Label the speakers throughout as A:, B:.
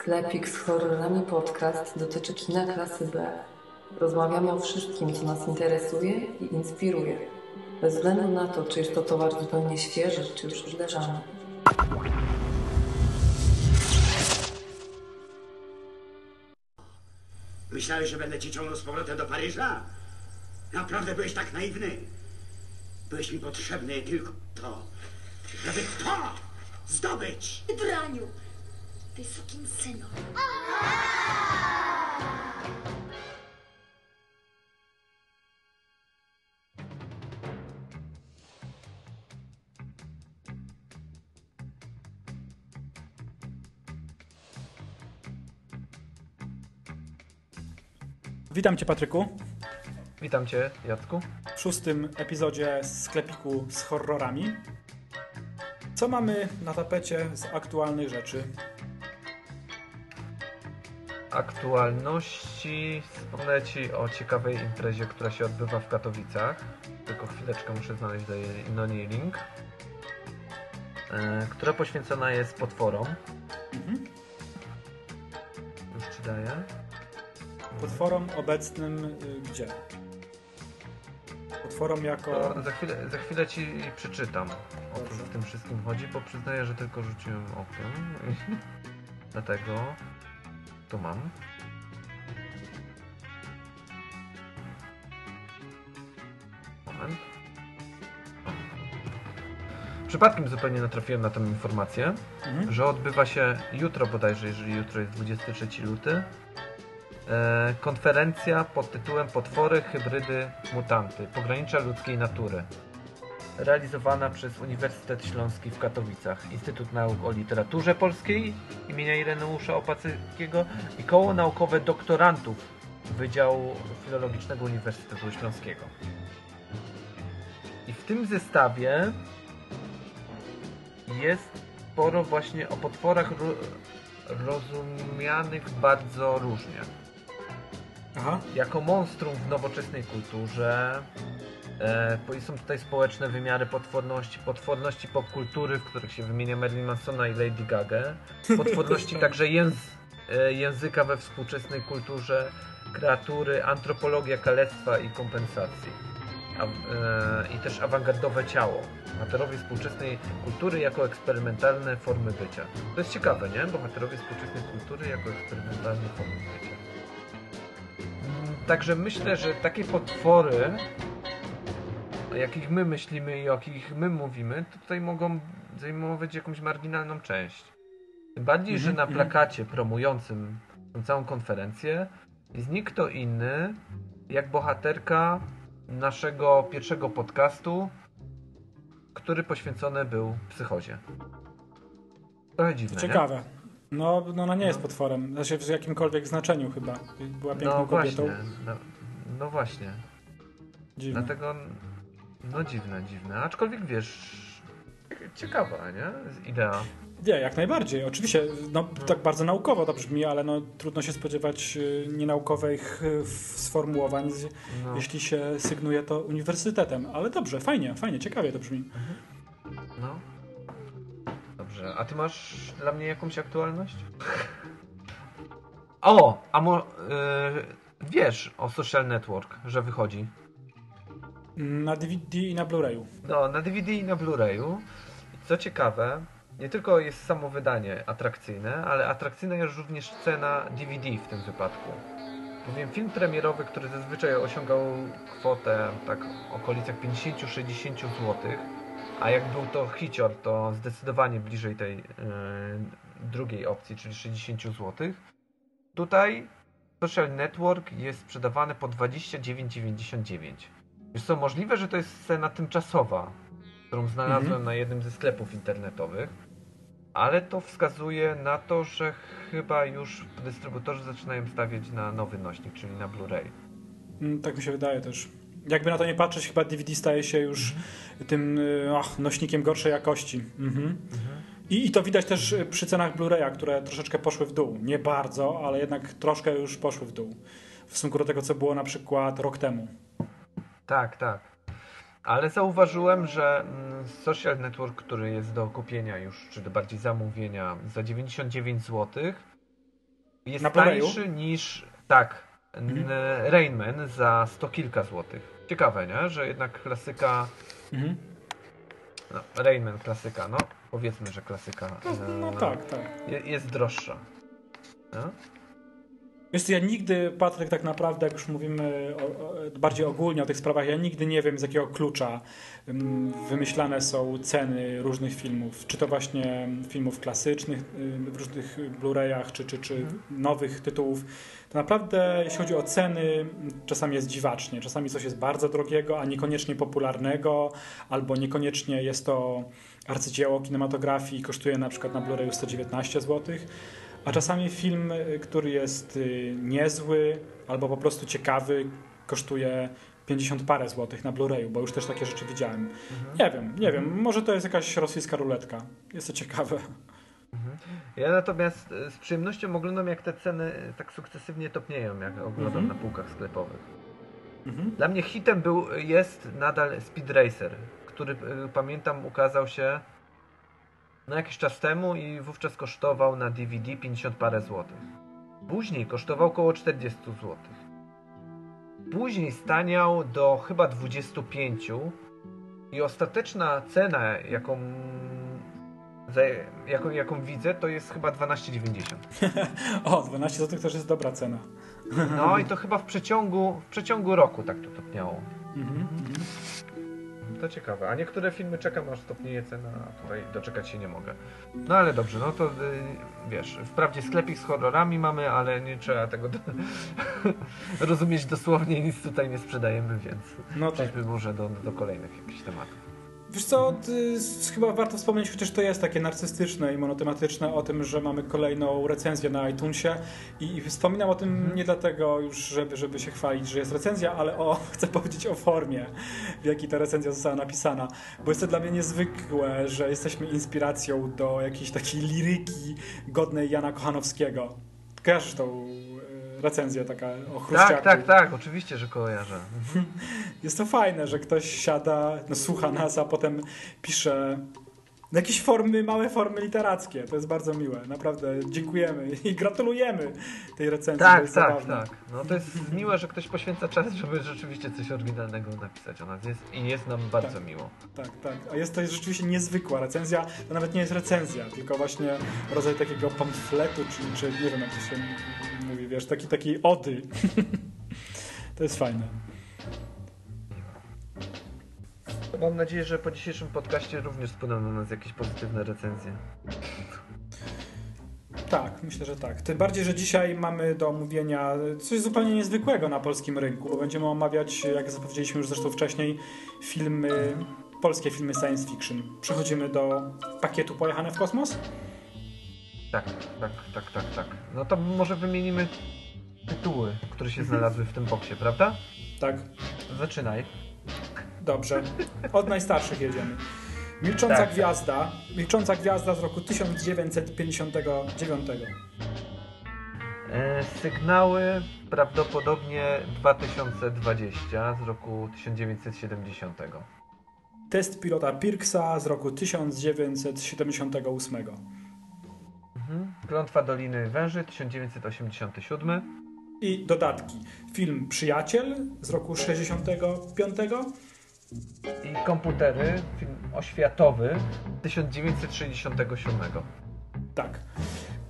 A: Sklepik z horrorami podcast dotyczy kina klasy B. Rozmawiamy o wszystkim, co nas interesuje i inspiruje. Bez względu na to, czy jest to towar zupełnie świeży, czy już odleżany.
B: Myślałeś, że będę cię ciągnął z powrotem do Paryża? Naprawdę byłeś tak naiwny? Byłeś mi potrzebny tylko to, żeby to zdobyć!
C: Draniu! Ty sukin synu!
D: Witam Cię, Patryku,
E: Witam Cię, Jacku.
D: w szóstym epizodzie sklepiku z horrorami. Co mamy na tapecie z aktualnych rzeczy?
E: Aktualności wspomnę Ci o ciekawej imprezie, która się odbywa w Katowicach. Tylko chwileczkę muszę znaleźć do, jej- do niej link. E, która poświęcona jest potworom.
D: Mhm.
E: Już Ci daję.
D: Potworom obecnym y, gdzie? Potworom jako...
E: No, za, chwilę, za chwilę Ci przeczytam o co w tym wszystkim chodzi, bo przyznaję, że tylko rzuciłem okiem. Dlatego tu mam. Moment. O. Przypadkiem zupełnie natrafiłem na tę informację,
D: Mhm.
E: że odbywa się jutro bodajże, jeżeli jutro jest 23 luty, e, konferencja pod tytułem Potwory, hybrydy, mutanty, pogranicza ludzkiej natury. Realizowana przez Uniwersytet Śląski w Katowicach, Instytut Nauk o Literaturze Polskiej imienia Ireneusza Opacyckiego i Koło Naukowe Doktorantów Wydziału Filologicznego Uniwersytetu Śląskiego. I w tym zestawie jest sporo właśnie o potworach ro rozumianych bardzo różnie.
D: Aha.
E: Jako monstrum w nowoczesnej kulturze e, są tutaj społeczne wymiary potworności, potworności popkultury, w których się wymienia Marilyn Mansona i Lady Gaga, potworności także jęz e, języka we współczesnej kulturze, kreatury, antropologia kalectwa i kompensacji. A, e, I też awangardowe ciało. Bohaterowie współczesnej kultury jako eksperymentalne formy bycia. To jest ciekawe, nie? Bohaterowie współczesnej kultury jako eksperymentalne formy bycia. Mm, Także myślę, że takie potwory, jakich my myślimy i o jakich my mówimy, to tutaj mogą zajmować jakąś marginalną część. Tym bardziej, że na
D: Mhm,
E: plakacie promującym tę całą konferencję jest nikt kto inny jak bohaterka naszego pierwszego podcastu, który poświęcony był psychozie. Trochę dziwne, nie?
D: Ciekawe. No, no ona nie jest potworem. Znaczy w jakimkolwiek znaczeniu chyba. Była piękną
E: No
D: kobietą.
E: właśnie, no, no właśnie.
D: Dziwne.
E: Dlatego, no dziwne, dziwne. Aczkolwiek wiesz, ciekawa, nie? Idea.
D: Nie, jak najbardziej. Oczywiście, no, tak bardzo naukowo to brzmi, ale no, trudno się spodziewać y, nienaukowych y, sformułowań,
E: No,
D: jeśli się sygnuje to uniwersytetem. Ale dobrze, fajnie, fajnie, ciekawie to brzmi.
E: no. Dobrze, a ty masz dla mnie jakąś aktualność? O, a mo, y, wiesz o Social Network, że wychodzi.
D: Na DVD i na Blu-rayu.
E: No, na DVD i na Blu-rayu. Co ciekawe, nie tylko jest samo wydanie atrakcyjne, ale atrakcyjna jest również cena DVD w tym wypadku. Bowiem film premierowy, który zazwyczaj osiągał kwotę tak w okolicach 50-60 zł, a jak był to hicior, to zdecydowanie bliżej tej yy, drugiej opcji, czyli 60 zł. Tutaj Social Network jest sprzedawany po 29,99. Wiesz co, możliwe, że to jest cena tymczasowa, którą znalazłem
D: Mhm.
E: na jednym ze sklepów internetowych, ale to wskazuje na to, że chyba już dystrybutorzy zaczynają stawiać na nowy nośnik, czyli na Blu-ray.
D: Mm, Tak mi się wydaje też. Jakby na to nie patrzeć, chyba DVD staje się już tym y, ach, nośnikiem gorszej jakości. Mhm. I, I to widać też y, przy cenach Blu-raya, które troszeczkę poszły w dół. Nie bardzo, ale jednak troszkę już poszły w dół. W stosunku do tego, co było na przykład rok temu.
E: Tak, tak. Ale zauważyłem, że mm, Social Network, który jest do kupienia już, czy do bardziej zamówienia za 99 zł, Jest
D: Na
E: tańszy niż, tak, n- Rainman za sto kilka złotych. Ciekawe, nie? Że jednak klasyka,
D: Mhm.
E: no, Rainman klasyka, no powiedzmy, że klasyka
D: No, no
E: e,
D: tak, tak.
E: je- jest droższa. No?
D: Wiesz co, ja nigdy, Patryk, tak naprawdę, jak już mówimy o, o, bardziej ogólnie o tych sprawach, ja nigdy nie wiem, z jakiego klucza ym, wymyślane są ceny różnych filmów. Czy to właśnie filmów klasycznych w różnych Blu-rayach, czy, czy, czy nowych tytułów. To naprawdę, jeśli chodzi o ceny, czasami jest dziwacznie. Czasami coś jest bardzo drogiego, a niekoniecznie popularnego, albo niekoniecznie jest to arcydzieło kinematografii i kosztuje na przykład na Blu-rayu 119 zł. A czasami film, y, który jest y, niezły albo po prostu ciekawy, kosztuje 50 parę złotych na Blu-rayu, bo już też takie rzeczy widziałem. Nie wiem, nie wiem, może to jest jakaś rosyjska ruletka. Jest to ciekawe.
E: Ja natomiast e, z przyjemnością oglądam, jak te ceny tak sukcesywnie topnieją, jak oglądam
D: Mhm.
E: na półkach sklepowych.
D: Mhm.
E: Dla mnie hitem był, jest nadal Speed Racer, który pamiętam ukazał się no jakiś czas temu i wówczas kosztował na DVD 50 parę złotych. Później kosztował około 40 złotych. Później staniał do chyba 25 i ostateczna cena, jaką, jaką, jaką widzę, to jest chyba 12,90.
D: O, 12 zł też jest dobra cena.
E: No i to chyba w przeciągu, w przeciągu roku tak to topniało.
D: Mhm. mhm.
E: To ciekawe. A niektóre filmy czekam aż stopnieje cena, a tutaj doczekać się nie mogę. No ale dobrze, no to y, wiesz, wprawdzie sklepik z horrorami mamy, ale nie trzeba tego do... rozumieć dosłownie, nic tutaj nie sprzedajemy, więc
D: No tak.
E: przejdźmy może do, do kolejnych jakichś tematów.
D: Wiesz co, chyba warto wspomnieć, chociaż to jest takie narcystyczne i monotematyczne, o tym, że mamy kolejną recenzję na iTunesie. I, i wspominam o tym nie dlatego już, żeby, żeby się chwalić, że jest recenzja, ale o, chcę powiedzieć o formie, w jakiej ta recenzja została napisana, bo jest to dla mnie niezwykłe, że jesteśmy inspiracją do jakiejś takiej liryki godnej Jana Kochanowskiego. Kojarzysz tą recenzję taka o chruściaku?
E: Tak, tak, tak, oczywiście, że kojarzę.
D: Jest to fajne, że ktoś siada, no, słucha nas, a potem pisze no, jakieś formy, małe formy literackie. To jest bardzo miłe. Naprawdę dziękujemy i gratulujemy tej recenzji.
E: Tak, tak, tak. No to jest miłe, że ktoś poświęca czas, żeby rzeczywiście coś oryginalnego napisać o nas. Jest, I jest nam bardzo
D: Tak.
E: miło.
D: Tak, tak. A jest to rzeczywiście niezwykła recenzja. To nawet nie jest recenzja, tylko właśnie rodzaj takiego pamfletu, czy, czy nie wiem jak to się mówi, wiesz, taki, takiej ody. to jest fajne.
E: Mam nadzieję, że po dzisiejszym podcaście również spłyną na nas jakieś pozytywne recenzje.
D: Tak, myślę, że tak. Tym bardziej, że dzisiaj mamy do omówienia coś zupełnie niezwykłego na polskim rynku, bo będziemy omawiać, jak zapowiedzieliśmy już zresztą wcześniej, filmy, polskie filmy science fiction. Przechodzimy do pakietu Pojechane w kosmos?
E: Tak, tak, tak, tak, tak. No to może wymienimy tytuły, które się znalazły w tym boksie, prawda?
D: Tak,
E: Zaczynaj.
D: dobrze. Od najstarszych jedziemy. Milcząca
E: Tak, tak.
D: Gwiazda. Milcząca Gwiazda z roku 1959.
E: E, sygnały prawdopodobnie 2020 z roku 1970.
D: Test pilota Pirksa z roku 1978.
E: Mhm. Klątwa Doliny Węży 1987.
D: I dodatki. Film Przyjaciel z roku 65.
E: I komputery, film oświatowy 1967.
D: Tak.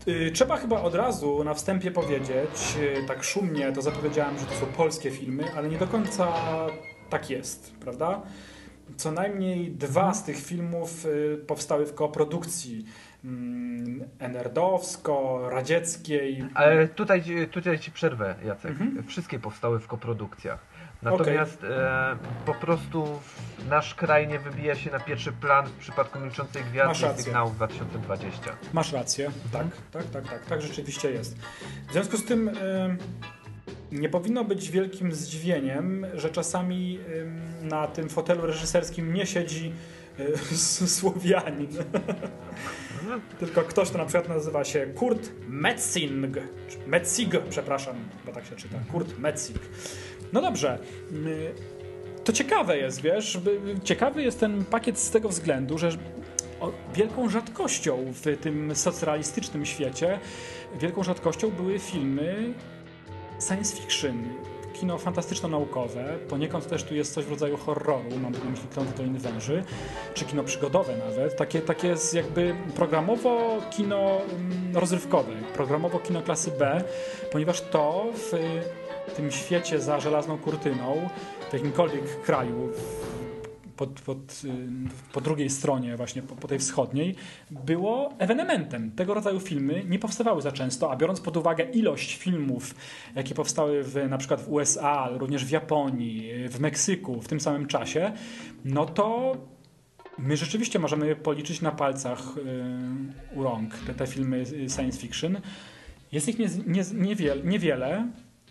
D: Y, Trzeba chyba od razu na wstępie powiedzieć, y, tak szumnie to zapowiedziałem, że to są polskie filmy, ale nie do końca tak jest, prawda? Co najmniej dwa z tych filmów y, powstały w koprodukcji mm, NRD-owsko-radzieckiej.
E: Ale tutaj, ci- tutaj ci przerwę, Jacek.
D: Mhm.
E: Wszystkie powstały w koprodukcjach. Natomiast e, po prostu nasz kraj nie wybija się na pierwszy plan w przypadku Milczącej
D: Masz
E: Gwiazdy
D: rację.
E: sygnałów 2020.
D: Masz rację, tak, tak, tak, tak, tak rzeczywiście jest. W związku z tym y, nie powinno być wielkim zdziwieniem, że czasami y, na tym fotelu reżyserskim nie siedzi s- Słowianin. Tylko ktoś, kto na przykład nazywa się Kurt Metzing. Metzig, przepraszam, bo tak się czyta. Kurt Metzig. No dobrze. y, To ciekawe jest, wiesz, ciekawy jest ten pakiet z tego względu, że wielką rzadkością w tym socrealistycznym świecie, wielką rzadkością były filmy science fiction, kino fantastyczno-naukowe, poniekąd też tu jest coś w rodzaju horroru, mam na myśli Klątwy Doliny Węży, czy kino przygodowe nawet, takie, takie jest jakby programowo kino mm, rozrywkowe, programowo kino klasy B, ponieważ to w tym świecie za żelazną kurtyną, w jakimkolwiek kraju, y, po drugiej stronie, właśnie po, po tej wschodniej, było ewenementem. Tego rodzaju filmy nie powstawały za często, a biorąc pod uwagę ilość filmów, jakie powstały w, na przykład w USA, ale również w Japonii, w Meksyku w tym samym czasie, no to my rzeczywiście możemy policzyć na palcach y, u rąk te, te filmy science fiction. Jest ich nie, nie, niewiele, niewiele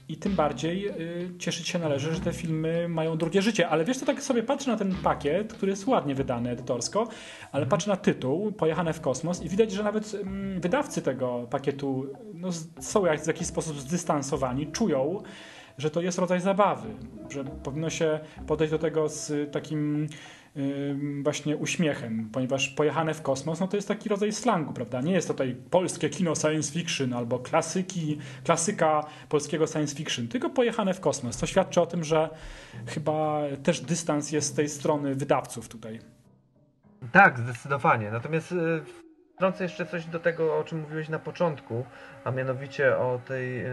D: i tym bardziej y, cieszyć się należy, że te filmy mają drugie życie. Ale wiesz, to tak sobie patrzę na ten pakiet, który jest ładnie wydany edytorsko, ale patrzę na tytuł, Pojechane w kosmos i widać, że nawet mm, wydawcy tego pakietu no, są jak, w jakiś sposób zdystansowani, czują, że to jest rodzaj zabawy, że powinno się podejść do tego z takim właśnie uśmiechem, ponieważ pojechane w kosmos, no to jest taki rodzaj slangu, prawda? Nie jest to tutaj polskie kino science fiction albo klasyki, klasyka polskiego science fiction, tylko pojechane w kosmos. To świadczy o tym, że chyba też dystans jest z tej strony wydawców tutaj.
E: Tak, zdecydowanie. Natomiast y, wtrącę jeszcze coś do tego, o czym mówiłeś na początku, a mianowicie o tej y,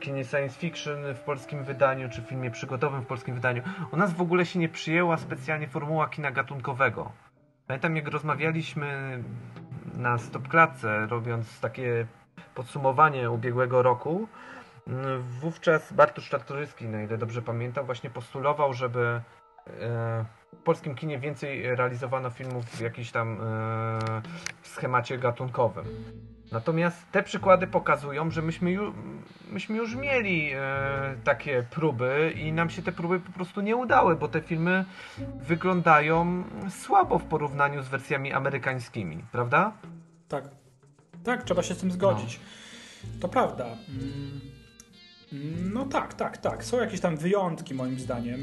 E: kinie science fiction w polskim wydaniu, czy filmie przygodowym w polskim wydaniu. U nas w ogóle się nie przyjęła specjalnie formuła kina gatunkowego. Pamiętam, jak rozmawialiśmy na stopklatce, robiąc takie podsumowanie ubiegłego roku, wówczas Bartosz Czartoryski, na ile dobrze pamiętam, właśnie postulował, żeby e, w polskim kinie więcej realizowano filmów w jakimś tam e, schemacie gatunkowym. Natomiast te przykłady pokazują, że myśmy, ju, myśmy już mieli e, takie próby i nam się te próby po prostu nie udały, bo te filmy wyglądają słabo w porównaniu z wersjami amerykańskimi, prawda?
D: Tak. Tak, trzeba się z tym zgodzić. To prawda. Mm, No tak, tak, tak. Są jakieś tam wyjątki moim zdaniem.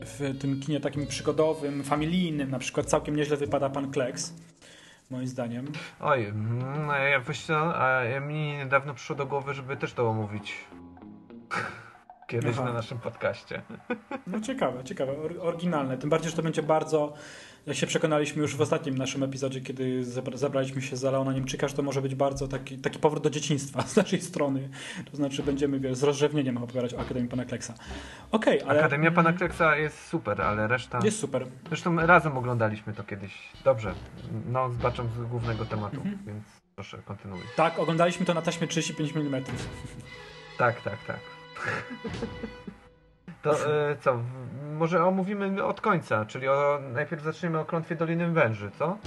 D: W tym kinie takim przygodowym, familijnym, na przykład całkiem nieźle wypada pan Kleks. Moim zdaniem.
E: Oj, a ja właśnie, a ja mi niedawno przyszło do głowy, żeby też to omówić. Kiedyś
D: Aha.
E: na naszym podcaście.
D: No ciekawe, ciekawe, or- oryginalne. Tym bardziej, że to będzie bardzo, jak się przekonaliśmy już w ostatnim naszym epizodzie, kiedy zabra- zabraliśmy się za Leona Niemczyka, że to może być bardzo taki, taki powrót do dzieciństwa z naszej strony. To znaczy będziemy wiesz, z rozrzewnieniem opowiadać o Akademii Pana Kleksa. Okej, ale
E: Akademia Pana Kleksa jest super, ale reszta...
D: jest super.
E: Zresztą razem oglądaliśmy to kiedyś. Dobrze, no zbaczam z głównego tematu,
D: Mhm.
E: więc proszę, kontynuuj.
D: Tak, oglądaliśmy to na taśmie 35 mm.
E: Tak, tak, tak. To e, co, może omówimy od końca, czyli o, najpierw zaczniemy o Klątwie Doliny Węży, co?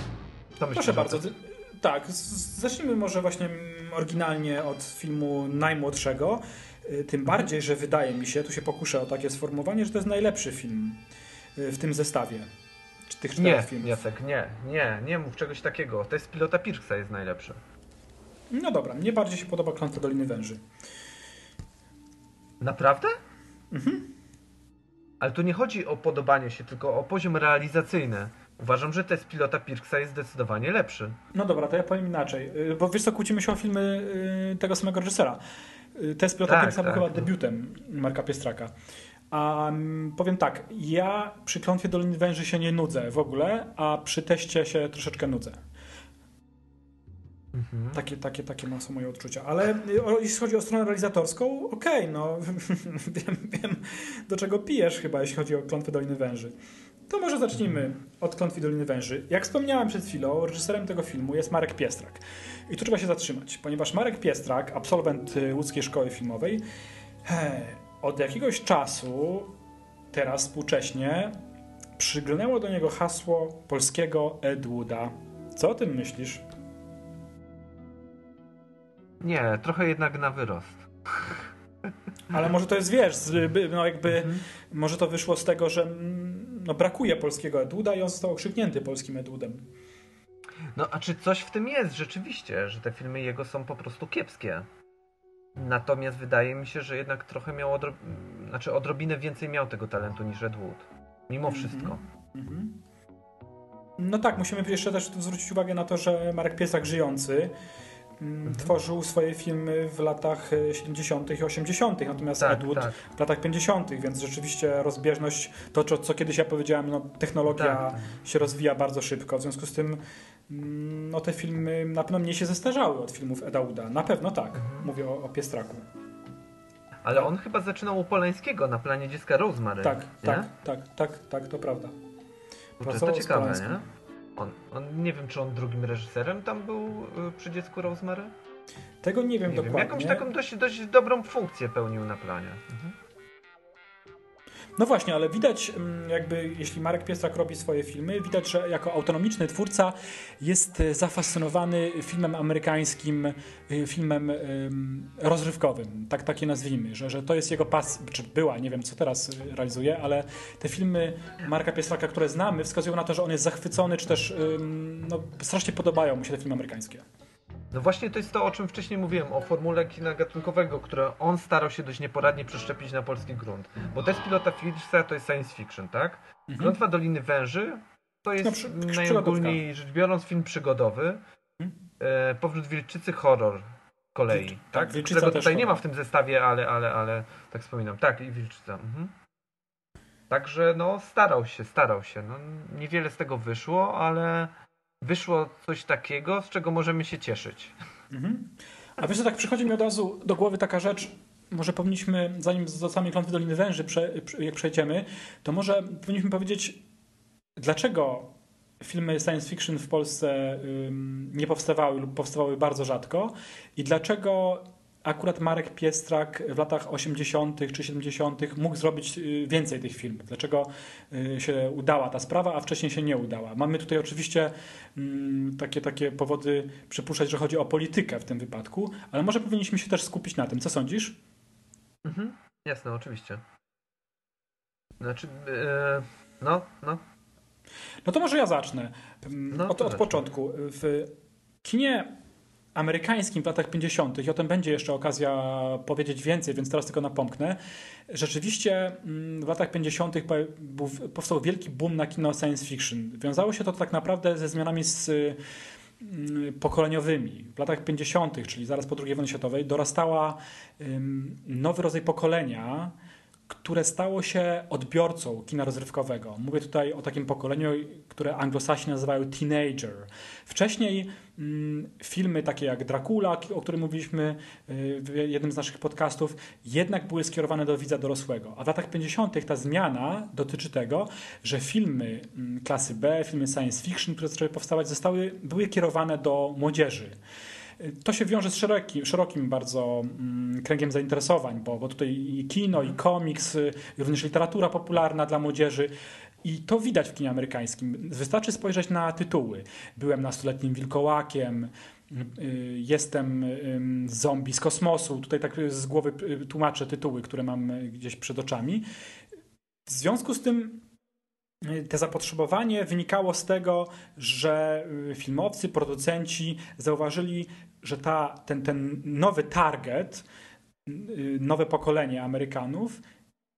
E: Co
D: Proszę bardzo. ty- Tak, zacznijmy może właśnie oryginalnie od filmu najmłodszego. Y, Tym bardziej, że wydaje mi się, tu się pokuszę o takie sformułowanie, że to jest najlepszy film y, w tym zestawie. Czy tych czterech
E: Nie,
D: filmów.
E: Jacek, nie, nie, nie mów czegoś takiego. To jest pilota Pirksa jest najlepszy.
D: No dobra, mnie bardziej się podoba Klątwa Doliny Węży.
E: Naprawdę? Mhm. Ale tu nie chodzi o podobanie się, tylko o poziom realizacyjny. Uważam, że test pilota Pirksa jest zdecydowanie lepszy.
D: No dobra, to ja powiem inaczej. Y, Bo wiesz co, kłócimy się o filmy y, tego samego reżysera. Y, Test Pilota
E: Tak,
D: Pirksa był
E: tak.
D: chyba debiutem Marka Piestraka. A powiem tak, ja przy Klątwie Doliny Węży się nie nudzę w ogóle, a przy teście się troszeczkę nudzę.
E: Mhm.
D: Takie, takie, takie są moje odczucia. Ale jeśli chodzi o stronę realizatorską, okej, no wiem, wiem do czego pijesz chyba, jeśli chodzi o Klątwę Doliny Węży. To może zacznijmy od Klątwy Doliny Węży. Jak wspomniałem przed chwilą, reżyserem tego filmu jest Marek Piestrak. I tu trzeba się zatrzymać, ponieważ Marek Piestrak, absolwent y, łódzkiej szkoły filmowej, he, od jakiegoś czasu, teraz współcześnie, przyglądało do niego hasło polskiego Ed Wooda. Co o tym myślisz?
E: Nie, trochę jednak na wyrost.
D: Ale może to jest, wiesz, no jakby, może to wyszło z tego, że mm, no, brakuje polskiego Edwooda i on został okrzyknięty polskim Edwoodem.
E: No a czy coś w tym jest rzeczywiście, że te filmy jego są po prostu kiepskie? Natomiast wydaje mi się, że jednak trochę miał odro... znaczy odrobinę więcej miał tego talentu niż Ed Wood. Mimo
D: Mhm.
E: wszystko.
D: Mhm. No tak, musimy jeszcze też zwrócić uwagę na to, że Marek Piesak żyjący mhm. tworzył swoje filmy w latach 70. i 80., natomiast tak, Ed Wood tak. w latach 50., więc rzeczywiście rozbieżność, to co kiedyś ja powiedziałem, no, technologia tak, tak. się rozwija bardzo szybko, w związku z tym mm, no, te filmy na pewno mniej się zestarzały od filmów Eda. Na pewno tak, mhm. mówię o, o Piestraku.
E: Ale on chyba zaczynał u Polańskiego na planie dziecka Rosemary.
D: Tak, nie? tak, tak, tak, tak, to prawda.
E: Kurczę, to ciekawe, nie? On, on, nie wiem, czy on drugim reżyserem tam był y, przy dziecku Rosemary?
D: Tego nie wiem nie dokładnie. Wiem.
E: Jakąś taką dość, dość dobrą funkcję pełnił na planie. Mhm.
D: No właśnie, ale widać mm, jakby, jeśli Marek Piestrak robi swoje filmy, widać, że jako autonomiczny twórca jest e, zafascynowany filmem amerykańskim, e, filmem rozrywkowym, tak takie nazwijmy, że, że to jest jego pas, czy była, nie wiem co teraz e, realizuje, ale te filmy Marka Piestraka, które znamy, wskazują na to, że on jest zachwycony, czy też no, strasznie podobają mu się te filmy amerykańskie.
E: No właśnie to jest to, o czym wcześniej mówiłem, o formule kina gatunkowego, które on starał się dość nieporadnie przeszczepić na polski grunt. Bo Test pilota Philipsa to jest science fiction, tak? Mhm. Klątwa Doliny Węży to jest no, przy, najogólniej rzecz biorąc film przygodowy. Mhm. E, Powrót Wilczycy horror kolei, Wilczy, tak? tak Którego tutaj nie ma w tym zestawie, ale, ale, ale tak wspominam. Tak, i Wilczyca. Mhm. Także no starał się, starał się. No, niewiele z tego wyszło, ale wyszło coś takiego, z czego możemy się cieszyć. Mhm.
D: A wiesz, co, tak przychodzi mi od razu do głowy taka rzecz, może powinniśmy, zanim z sami klątwy Doliny Węży, prze, jak przejdziemy, to może powinniśmy powiedzieć, dlaczego filmy science fiction w Polsce nie powstawały lub powstawały bardzo rzadko i dlaczego akurat Marek Piestrak w latach 80. czy 70. mógł zrobić y, więcej tych filmów. Dlaczego y, się udała ta sprawa, a wcześniej się nie udała. Mamy tutaj oczywiście mm, takie, takie powody przypuszczać, że chodzi o politykę w tym wypadku, ale może powinniśmy się też skupić na tym. Co sądzisz?
E: Mhm. Jasne, oczywiście. Znaczy, yy, no, no.
D: No to może ja zacznę. No, od, od początku. W kinie amerykańskim w latach 50., i o tym będzie jeszcze okazja powiedzieć więcej, więc teraz tylko napomknę. Rzeczywiście mm, w latach 50. powstał wielki boom na kino science fiction. Wiązało się to tak naprawdę ze zmianami z mm, pokoleniowymi. W latach 50., czyli zaraz po II wojnie światowej, dorastała nowy rodzaj pokolenia, które stało się odbiorcą kina rozrywkowego. Mówię tutaj o takim pokoleniu, które anglosasi nazywają teenager. Wcześniej filmy takie jak Dracula, o którym mówiliśmy y, w jednym z naszych podcastów, jednak były skierowane do widza dorosłego. A w latach 50. ta zmiana dotyczy tego, że filmy mm, klasy B, filmy science fiction, które zaczęły powstawać, zostały, były kierowane do młodzieży. To się wiąże z szerokim, szerokim bardzo mm, kręgiem zainteresowań, bo, bo tutaj i kino, i komiks, y, również literatura popularna dla młodzieży. I to widać w kinie amerykańskim. Wystarczy spojrzeć na tytuły. Byłem nastoletnim wilkołakiem, y, jestem zombie z kosmosu. Tutaj tak z głowy y, tłumaczę tytuły, które mam gdzieś przed oczami. W związku z tym te zapotrzebowanie wynikało z tego, że y, filmowcy, producenci zauważyli, że ta, ten, ten nowy target, y, nowe pokolenie Amerykanów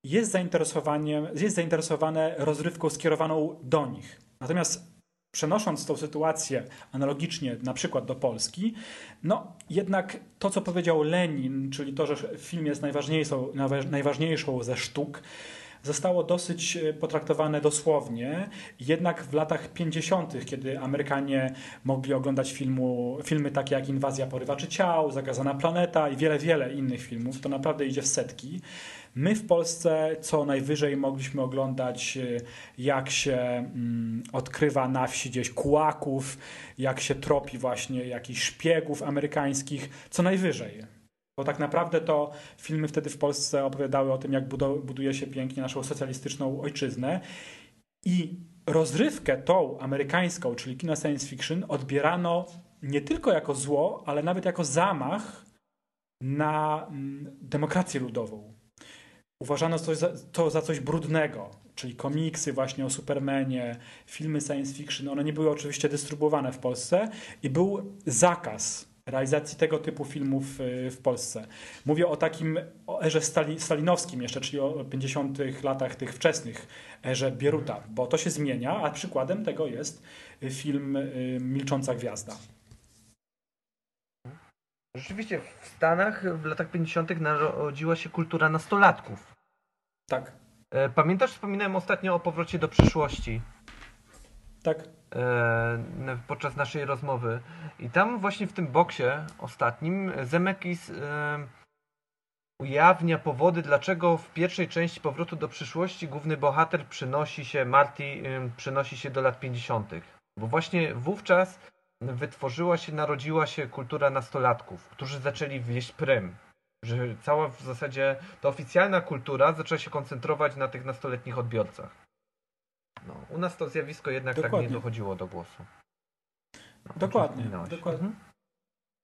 D: jest, zainteresowaniem, jest zainteresowane rozrywką skierowaną do nich. Natomiast przenosząc tą sytuację analogicznie na przykład do Polski, no jednak to, co powiedział Lenin, czyli to, że film jest najważniejszą, najważniejszą ze sztuk, zostało dosyć e, potraktowane dosłownie. Jednak w latach 50., kiedy Amerykanie mogli oglądać filmu, filmy takie jak Inwazja porywaczy ciał, Zakazana planeta i wiele, wiele innych filmów, to naprawdę idzie w setki. My w Polsce co najwyżej mogliśmy oglądać, e, jak się mm, odkrywa na wsi gdzieś kułaków, jak się tropi właśnie jakichś szpiegów amerykańskich, co najwyżej. Bo tak naprawdę to filmy wtedy w Polsce opowiadały o tym, jak buduje się pięknie naszą socjalistyczną ojczyznę. I rozrywkę tą amerykańską, czyli kino science fiction, odbierano nie tylko jako zło, ale nawet jako zamach na mm, demokrację ludową. Uważano to za, to za coś brudnego, czyli komiksy właśnie o Supermanie, filmy science fiction. One nie były oczywiście dystrybuowane w Polsce i był zakaz realizacji tego typu filmów y, w Polsce. Mówię o takim o erze stali, stalinowskim jeszcze, czyli o 50 latach tych wczesnych, erze Bieruta, bo to się zmienia, a przykładem tego jest film y, Milcząca Gwiazda.
E: Rzeczywiście w Stanach w latach 50. narodziła się kultura nastolatków.
D: Tak.
E: E, Pamiętasz, wspominałem ostatnio o powrocie do przyszłości
D: Tak.
E: e, podczas naszej rozmowy. I tam właśnie w tym boksie ostatnim Zemeckis e, ujawnia powody, dlaczego w pierwszej części powrotu do przyszłości główny bohater przynosi się, Marty przynosi się do lat 50. Bo właśnie wówczas wytworzyła się, narodziła się kultura nastolatków, którzy zaczęli wieść prym. Że cała w zasadzie ta oficjalna kultura zaczęła się koncentrować na tych nastoletnich odbiorcach. No, u nas to zjawisko jednak tak
D: Dokładnie.
E: nie dochodziło do głosu. No,
D: Dokładnie, dokładnie.
E: Mhm.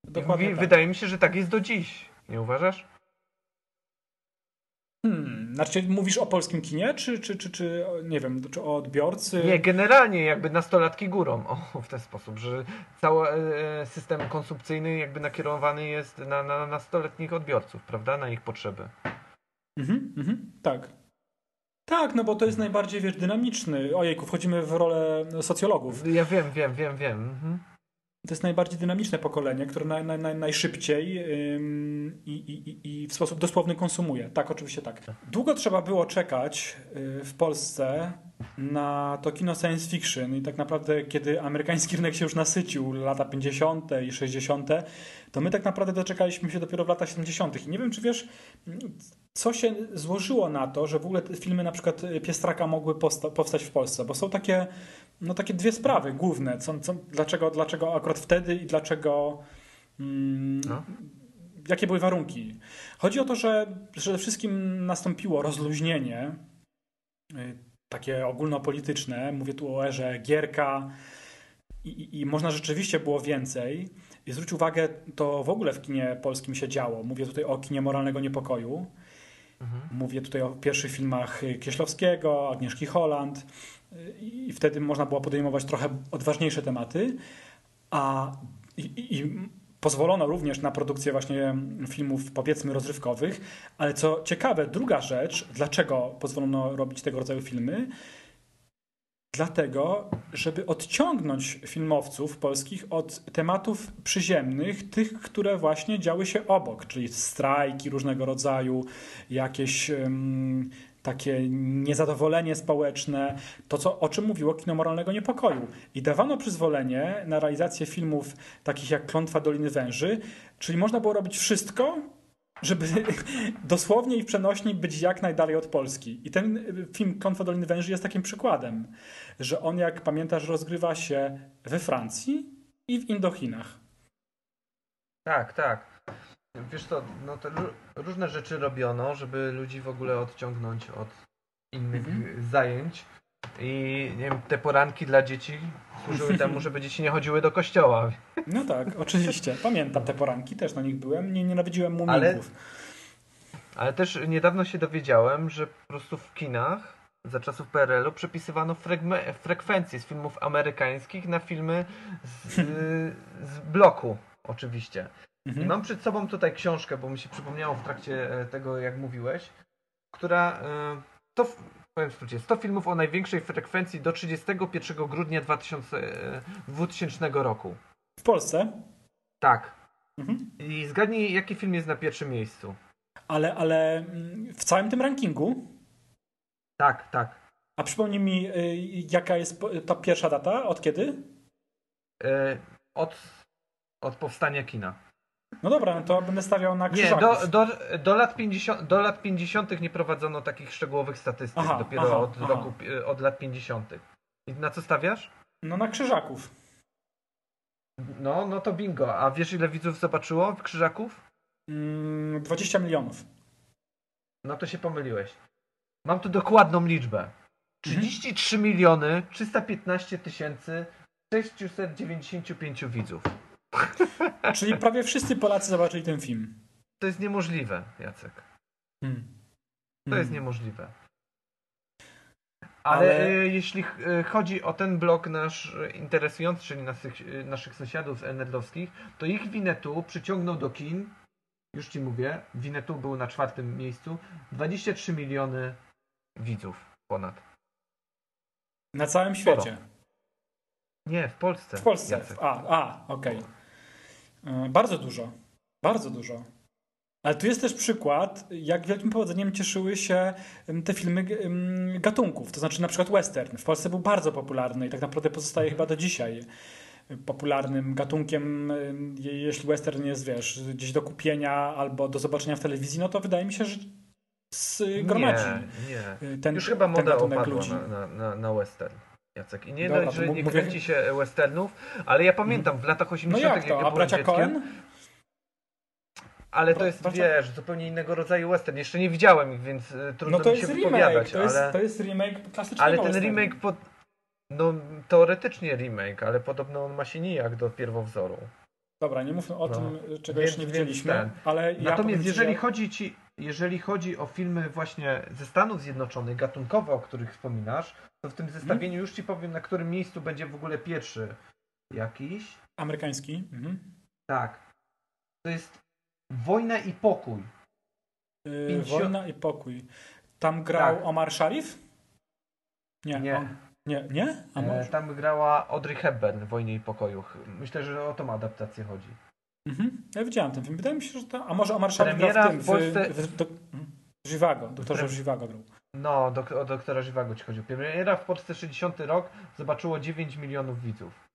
D: Dokładnie tak.
E: Wydaje mi się, że tak jest do dziś. Nie uważasz?
D: Hmm, znaczy mówisz o polskim kinie, czy, czy, czy, czy nie wiem, czy o odbiorcy?
E: Nie, generalnie jakby nastolatki górą. O, w ten sposób, że cały e, system konsumpcyjny jakby nakierowany jest na, na nastoletnich odbiorców, prawda? Na ich potrzeby.
D: Mhm, mhm, tak. Tak, no bo to jest najbardziej, wiesz, dynamiczny. Ojejku, wchodzimy w rolę socjologów.
E: Ja wiem, wiem, wiem, wiem. Mhm.
D: To jest najbardziej dynamiczne pokolenie, które naj, naj, naj, najszybciej ym, i, i, i- w sposób dosłowny konsumuje. Tak, oczywiście tak. Długo trzeba było czekać y, w Polsce na to kino science fiction i tak naprawdę kiedy amerykański rynek się już nasycił, lata 50. i 60., to my tak naprawdę doczekaliśmy się dopiero w latach 70. I nie wiem, czy wiesz, co się złożyło na to, że w ogóle te filmy na przykład Piestraka mogły powstać w Polsce, bo są takie, no takie dwie sprawy główne, co, co, dlaczego, dlaczego akurat wtedy i dlaczego mm,
E: No.
D: jakie były warunki. Chodzi o to, że przede wszystkim nastąpiło rozluźnienie y, takie ogólnopolityczne, mówię tu o erze Gierka i, i, i można rzeczywiście było więcej. I zwróć uwagę, to w ogóle w kinie polskim się działo. Mówię tutaj o kinie moralnego niepokoju. Mówię tutaj o pierwszych filmach Kieślowskiego, Agnieszki Holland i wtedy można było podejmować trochę odważniejsze tematy, a i, i pozwolono również na produkcję właśnie filmów powiedzmy rozrywkowych, ale co ciekawe, druga rzecz, dlaczego pozwolono robić tego rodzaju filmy? Dlatego, żeby odciągnąć filmowców polskich od tematów przyziemnych, tych, które właśnie działy się obok, czyli strajki różnego rodzaju, jakieś em, takie niezadowolenie społeczne, to co, o czym mówiło kino moralnego niepokoju. I dawano przyzwolenie na realizację filmów takich jak Klątwa Doliny Węży, czyli można było robić wszystko, żeby dosłownie i przenośnie być jak najdalej od Polski. I ten y, film Klątwa Doliny Węży jest takim przykładem, że on, jak pamiętasz, rozgrywa się we Francji i w Indochinach.
E: Tak, tak. Wiesz co, no różne rzeczy robiono, żeby ludzi w ogóle odciągnąć od innych zajęć. I nie wiem, te poranki dla dzieci służyły temu, żeby dzieci nie chodziły do kościoła.
D: No tak, oczywiście. Pamiętam te poranki, też na nich byłem. Nie nienawidziłem muminków.
E: Ale- Ale też niedawno się dowiedziałem, że po prostu w kinach za czasów PRL-u przepisywano frekwencje z filmów amerykańskich na filmy z, z bloku, oczywiście. I
D: Mhm.
E: mam przed sobą tutaj książkę, bo mi się przypomniało w trakcie e, tego, jak mówiłeś, która e, to, powiem w skrócie, 100 filmów o największej frekwencji do 31 grudnia 2000, e, 2000 roku.
D: W Polsce.
E: Tak.
D: Mhm.
E: I zgadnij, jaki film jest na pierwszym miejscu.
D: Ale, ale mm, w całym tym rankingu,
E: Tak, tak.
D: a przypomnij mi, y, jaka jest ta pierwsza data, od kiedy?
E: E, od, od powstania kina.
D: No dobra, no to będę stawiał na
E: Nie,
D: krzyżaków.
E: do, do, do, lat 50, do lat 50. nie prowadzono takich szczegółowych statystyk.
D: Aha,
E: dopiero
D: aha,
E: od,
D: aha.
E: roku, od lat 50. I na co stawiasz?
D: No na krzyżaków.
E: No, no to bingo. A wiesz ile widzów zobaczyło w Krzyżaków?
D: Mm, 20 milionów.
E: No to się pomyliłeś. Mam tu dokładną liczbę. 33 miliony 315 tysięcy 695 widzów.
D: Czyli prawie wszyscy Polacy zobaczyli ten film.
E: To jest niemożliwe, Jacek.
D: Hmm.
E: To
D: Hmm.
E: jest niemożliwe. Ale,
D: Ale-
E: y, jeśli y, chodzi o ten blok nasz y, interesujący, czyli naszych, naszych sąsiadów nerdowskich, to ich Winetu przyciągnął do kin, już ci mówię, Winetu był na czwartym miejscu, 23 miliony widzów ponad.
D: Na całym
E: Sporo.
D: świecie.
E: Nie, w Polsce.
D: W Polsce.
E: Jacek.
D: A, a okej. E, Bardzo dużo. Bardzo dużo. Ale tu jest też przykład, jak wielkim powodzeniem cieszyły się te filmy gatunków. To znaczy na przykład western. W Polsce był bardzo popularny i tak naprawdę pozostaje chyba do dzisiaj popularnym gatunkiem. em, je- Jeśli western jest, wiesz, gdzieś do kupienia albo do zobaczenia w telewizji, no to wydaje mi się, że zgromadzi
E: Nie, nie.
D: y, ten,
E: Już chyba moda
D: gatunek
E: opadła
D: ludzi.
E: na, na, na western. Jacek. I nie
D: Dobra,
E: dość, że nie
D: mówię-
E: kręci się westernów, ale ja pamiętam w latach 80.
D: No jak to?
E: ja
D: A
E: byłem
D: bracia
E: dzieckiem,
D: Cohen?
E: Ale to jest, wiesz, zupełnie innego rodzaju western. Jeszcze nie widziałem ich, więc y, trudno
D: No to
E: mi się
D: remake.
E: wypowiadać,
D: To jest,
E: ale...
D: to jest remake klasycznego
E: Ale ten
D: westernu.
E: remake pod... No teoretycznie remake, ale podobno on ma się nijak do pierwowzoru.
D: Dobra, nie mówmy o
E: No.
D: tym, czego
E: Więc-
D: jeszcze nie widzieliśmy,
E: ten.
D: ale ja powiem
E: Natomiast
D: ci,
E: jeżeli
D: że...
E: chodzi ci, jeżeli chodzi o filmy właśnie ze Stanów Zjednoczonych, gatunkowe, o których wspominasz, to w tym zestawieniu już ci powiem, na którym miejscu będzie w ogóle pierwszy jakiś.
D: Amerykański. Mhm.
E: Tak. To jest Wojna i pokój.
D: Yy,
E: Pięcio-
D: Wojna i pokój. Tam grał
E: Tak.
D: Omar Sharif? Nie.
E: Nie.
D: On... Nie, nie? A
E: E,
D: może?
E: tam grała Audrey Hepburn w Wojnie i pokoju. Myślę, że o tą adaptację chodzi.
D: Mhm. Ja widziałem ten film. Wydaje mi się, że to... A może Sharif grał
E: Premiera
D: w tym,
E: w Polsce-
D: w, w, do... mhm. Żywago, doktorze Żywago grał.
E: No, dok o doktora Żywago ci chodził. Premiera w Polsce 60 rok zobaczyło 9 milionów widzów.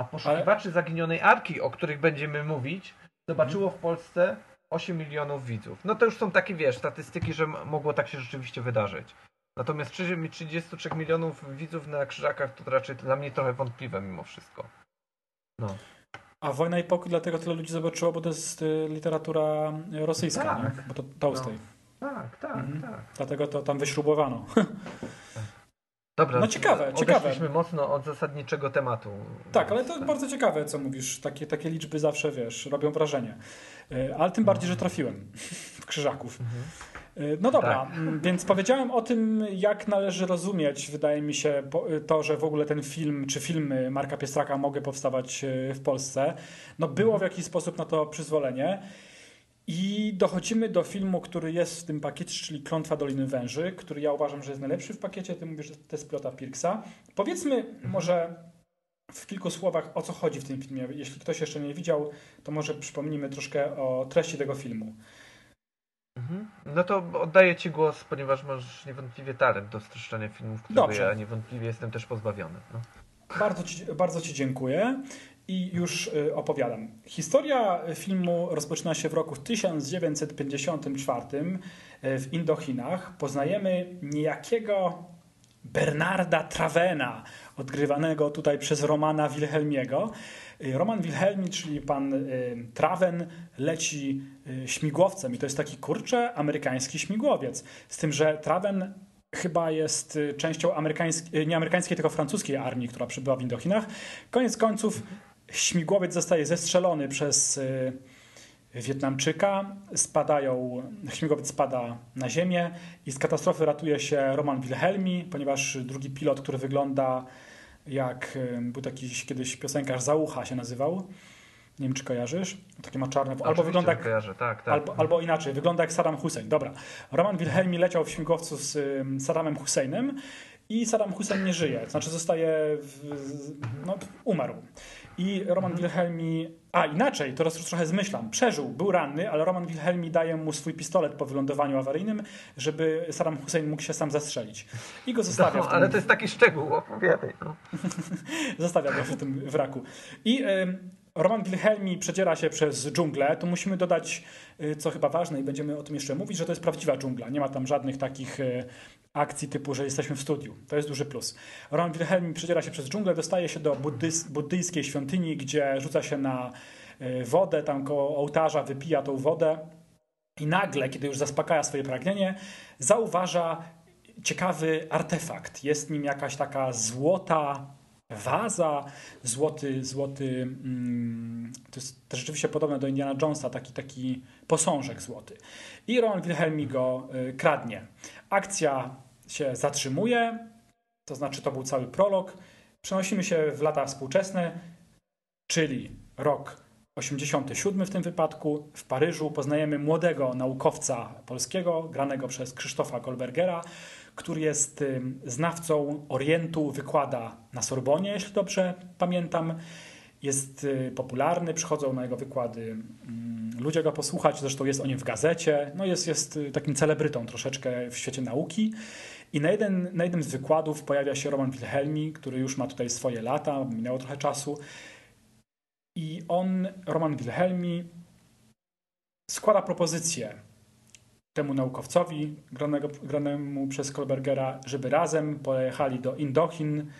E: A poszukiwaczy zaginionej arki, o których będziemy mówić, zobaczyło w Polsce 8 milionów widzów. No to już są takie, wiesz, statystyki, że mogło tak się rzeczywiście wydarzyć. Natomiast 30 33 milionów widzów na krzyżakach to raczej dla mnie trochę wątpliwe mimo wszystko. No.
D: A Wojna i pokój dlatego tyle ludzi zobaczyło, bo to jest y, literatura rosyjska,
E: Tak.
D: nie? bo to Tolstoj.
E: Tak, tak,
D: Mhm.
E: tak.
D: Dlatego to tam wyśrubowano.
E: Dobra,
D: No ciekawe, ciekawe.
E: mocno od zasadniczego tematu.
D: Tak, ale to
E: Więc,
D: bardzo ciekawe, co mówisz. Takie, takie liczby zawsze, wiesz, robią wrażenie. Y, Ale tym bardziej, że trafiłem w Krzyżaków.
E: Mhm.
D: Y, No dobra,
E: Tak.
D: mm, więc powiedziałem o tym, jak należy rozumieć, wydaje mi się, to, że w ogóle ten film, czy filmy Marka Piestraka mogły powstawać y, w Polsce. No było w jakiś sposób na to przyzwolenie. I dochodzimy do filmu, który jest w tym pakiecie, czyli Klątwa Doliny Węży, który ja uważam, że jest najlepszy w pakiecie. Ty mówisz, że to jest Piota Pirksa. Powiedzmy może w kilku słowach, o co chodzi w tym filmie. Jeśli ktoś jeszcze nie widział, to może przypomnijmy troszkę o treści tego filmu.
E: Mhm. No to oddaję Ci głos, ponieważ masz niewątpliwie talent do streszczania filmów, którego
D: Dobrze.
E: ja niewątpliwie jestem też pozbawiony. No.
D: Bardzo ci, bardzo ci dziękuję i już y, opowiadam. Historia filmu rozpoczyna się w roku 1954 y, w Indochinach. Poznajemy niejakiego Bernarda Travena, odgrywanego tutaj przez Romana Wilhelmiego. Y, Roman Wilhelmi, czyli pan y, Traven, leci y, śmigłowcem i to jest taki kurcze amerykański śmigłowiec. Z tym, że Traven chyba jest częścią amerykańskiej, nie amerykańskiej, tylko francuskiej armii, która przybyła w Indochinach. Koniec końców śmigłowiec zostaje zestrzelony przez Wietnamczyka, spadają, śmigłowiec spada na ziemię i z katastrofy ratuje się Roman Wilhelmi, ponieważ drugi pilot, który wygląda jak był taki kiedyś piosenkarz Załucha się nazywał. Nie wiem, czy kojarzysz. Taki ma czarne. Albo
E: Oczywiście,
D: wygląda jak,
E: kojarzę, tak, tak.
D: Albo, albo inaczej, wygląda jak Saddam Hussein. Dobra. Roman Wilhelmi leciał w śmigłowcu z ym, Saddamem Husseinem i Saddam Hussein nie żyje. Znaczy zostaje, w, no, umarł. I Roman Wilhelmi, a inaczej, teraz już trochę zmyślam, przeżył, był ranny, ale Roman Wilhelmi daje mu swój pistolet po wylądowaniu awaryjnym, żeby Saddam Hussein mógł się sam zastrzelić. I go zostawia
E: No,
D: w tym,
E: ale to jest taki szczegół, opowiadaj. No.
D: Zostawia go w tym wraku. I ym, Roman Wilhelmi przedziera się przez dżunglę. Tu musimy dodać, y, co chyba ważne i będziemy o tym jeszcze mówić, że to jest prawdziwa dżungla. Nie ma tam żadnych takich y, akcji typu, że jesteśmy w studiu. To jest duży plus. Roman Wilhelmi przedziera się przez dżunglę, dostaje się do buddyjskiej świątyni, gdzie rzuca się na y, wodę, tam koło ołtarza wypija tą wodę. I nagle, kiedy już zaspokaja swoje pragnienie, zauważa ciekawy artefakt. Jest nim jakaś taka złota waza, złoty, złoty mm, to jest rzeczywiście podobne do Indiana Jonesa, taki, taki posążek złoty. I Roman Wilhelmi go y, kradnie. Akcja się zatrzymuje, to znaczy to był cały prolog. Przenosimy się w lata współczesne, czyli rok 87 w tym wypadku. W Paryżu poznajemy młodego naukowca polskiego, granego przez Krzysztofa Kolbergera, który jest znawcą Orientu, wykłada na Sorbonie, jeśli dobrze pamiętam. Jest y, popularny, przychodzą na jego wykłady ludzie go posłuchać, zresztą jest o nim w gazecie. No jest, jest y, takim celebrytą troszeczkę w świecie nauki. I na, jeden, na jednym z wykładów pojawia się Roman Wilhelmi, który już ma tutaj swoje lata, minęło trochę czasu. I on, Roman Wilhelmi, składa propozycję temu naukowcowi, granego, granemu przez Kolbergera, żeby razem pojechali do Indochin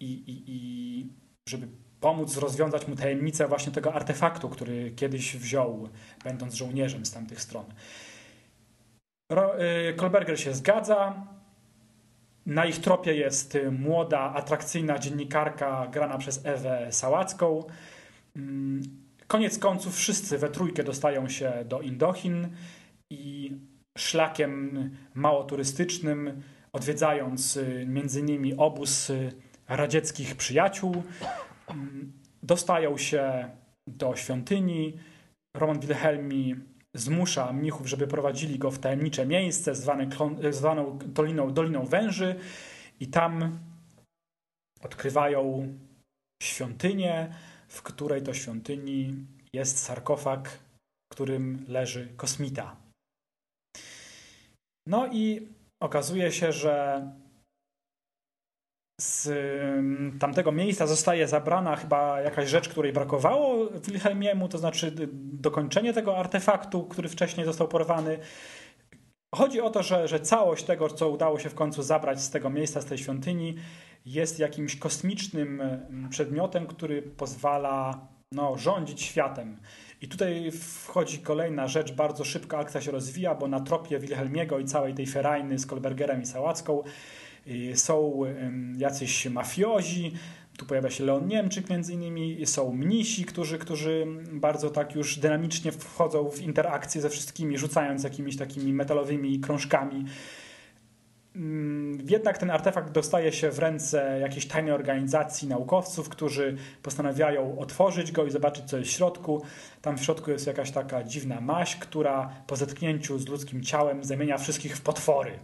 D: i, i, i żeby pomóc rozwiązać mu tajemnicę właśnie tego artefaktu, który kiedyś wziął, będąc żołnierzem z tamtych stron. Y, Kolberger się zgadza. Na ich tropie jest młoda, atrakcyjna dziennikarka grana przez Ewę Sałacką. Mm, koniec końców wszyscy we trójkę dostają się do Indochin i szlakiem mało turystycznym, odwiedzając y, między innymi obóz y, radzieckich przyjaciół, dostają się do świątyni. Roman Wilhelmi zmusza mnichów, żeby prowadzili go w tajemnicze miejsce zwane, zwaną Doliną, Doliną Węży i tam odkrywają świątynię, w której to świątyni jest sarkofag, w którym leży kosmita. No i okazuje się, że z tamtego miejsca zostaje zabrana chyba jakaś rzecz, której brakowało Wilhelmiemu, to znaczy dokończenie tego artefaktu, który wcześniej został porwany. Chodzi o to, że, że całość tego, co udało się w końcu zabrać z tego miejsca, z tej świątyni, jest jakimś kosmicznym przedmiotem, który pozwala no, rządzić światem. I tutaj wchodzi kolejna rzecz, bardzo szybko akcja się rozwija, bo na tropie Wilhelmiego i całej tej ferajny z Kolbergerem i Sałacką y, są jacyś mafiozi, tu pojawia się Leon Niemczyk między innymi, są mnisi, którzy, którzy bardzo tak już dynamicznie wchodzą w interakcję ze wszystkimi, rzucając jakimiś takimi metalowymi krążkami. Mm, jednak ten artefakt dostaje się w ręce jakiejś tajnej organizacji naukowców, którzy postanawiają otworzyć go i zobaczyć, co jest w środku. Tam w środku jest jakaś taka dziwna maść, która po zetknięciu z ludzkim ciałem zamienia wszystkich w potwory.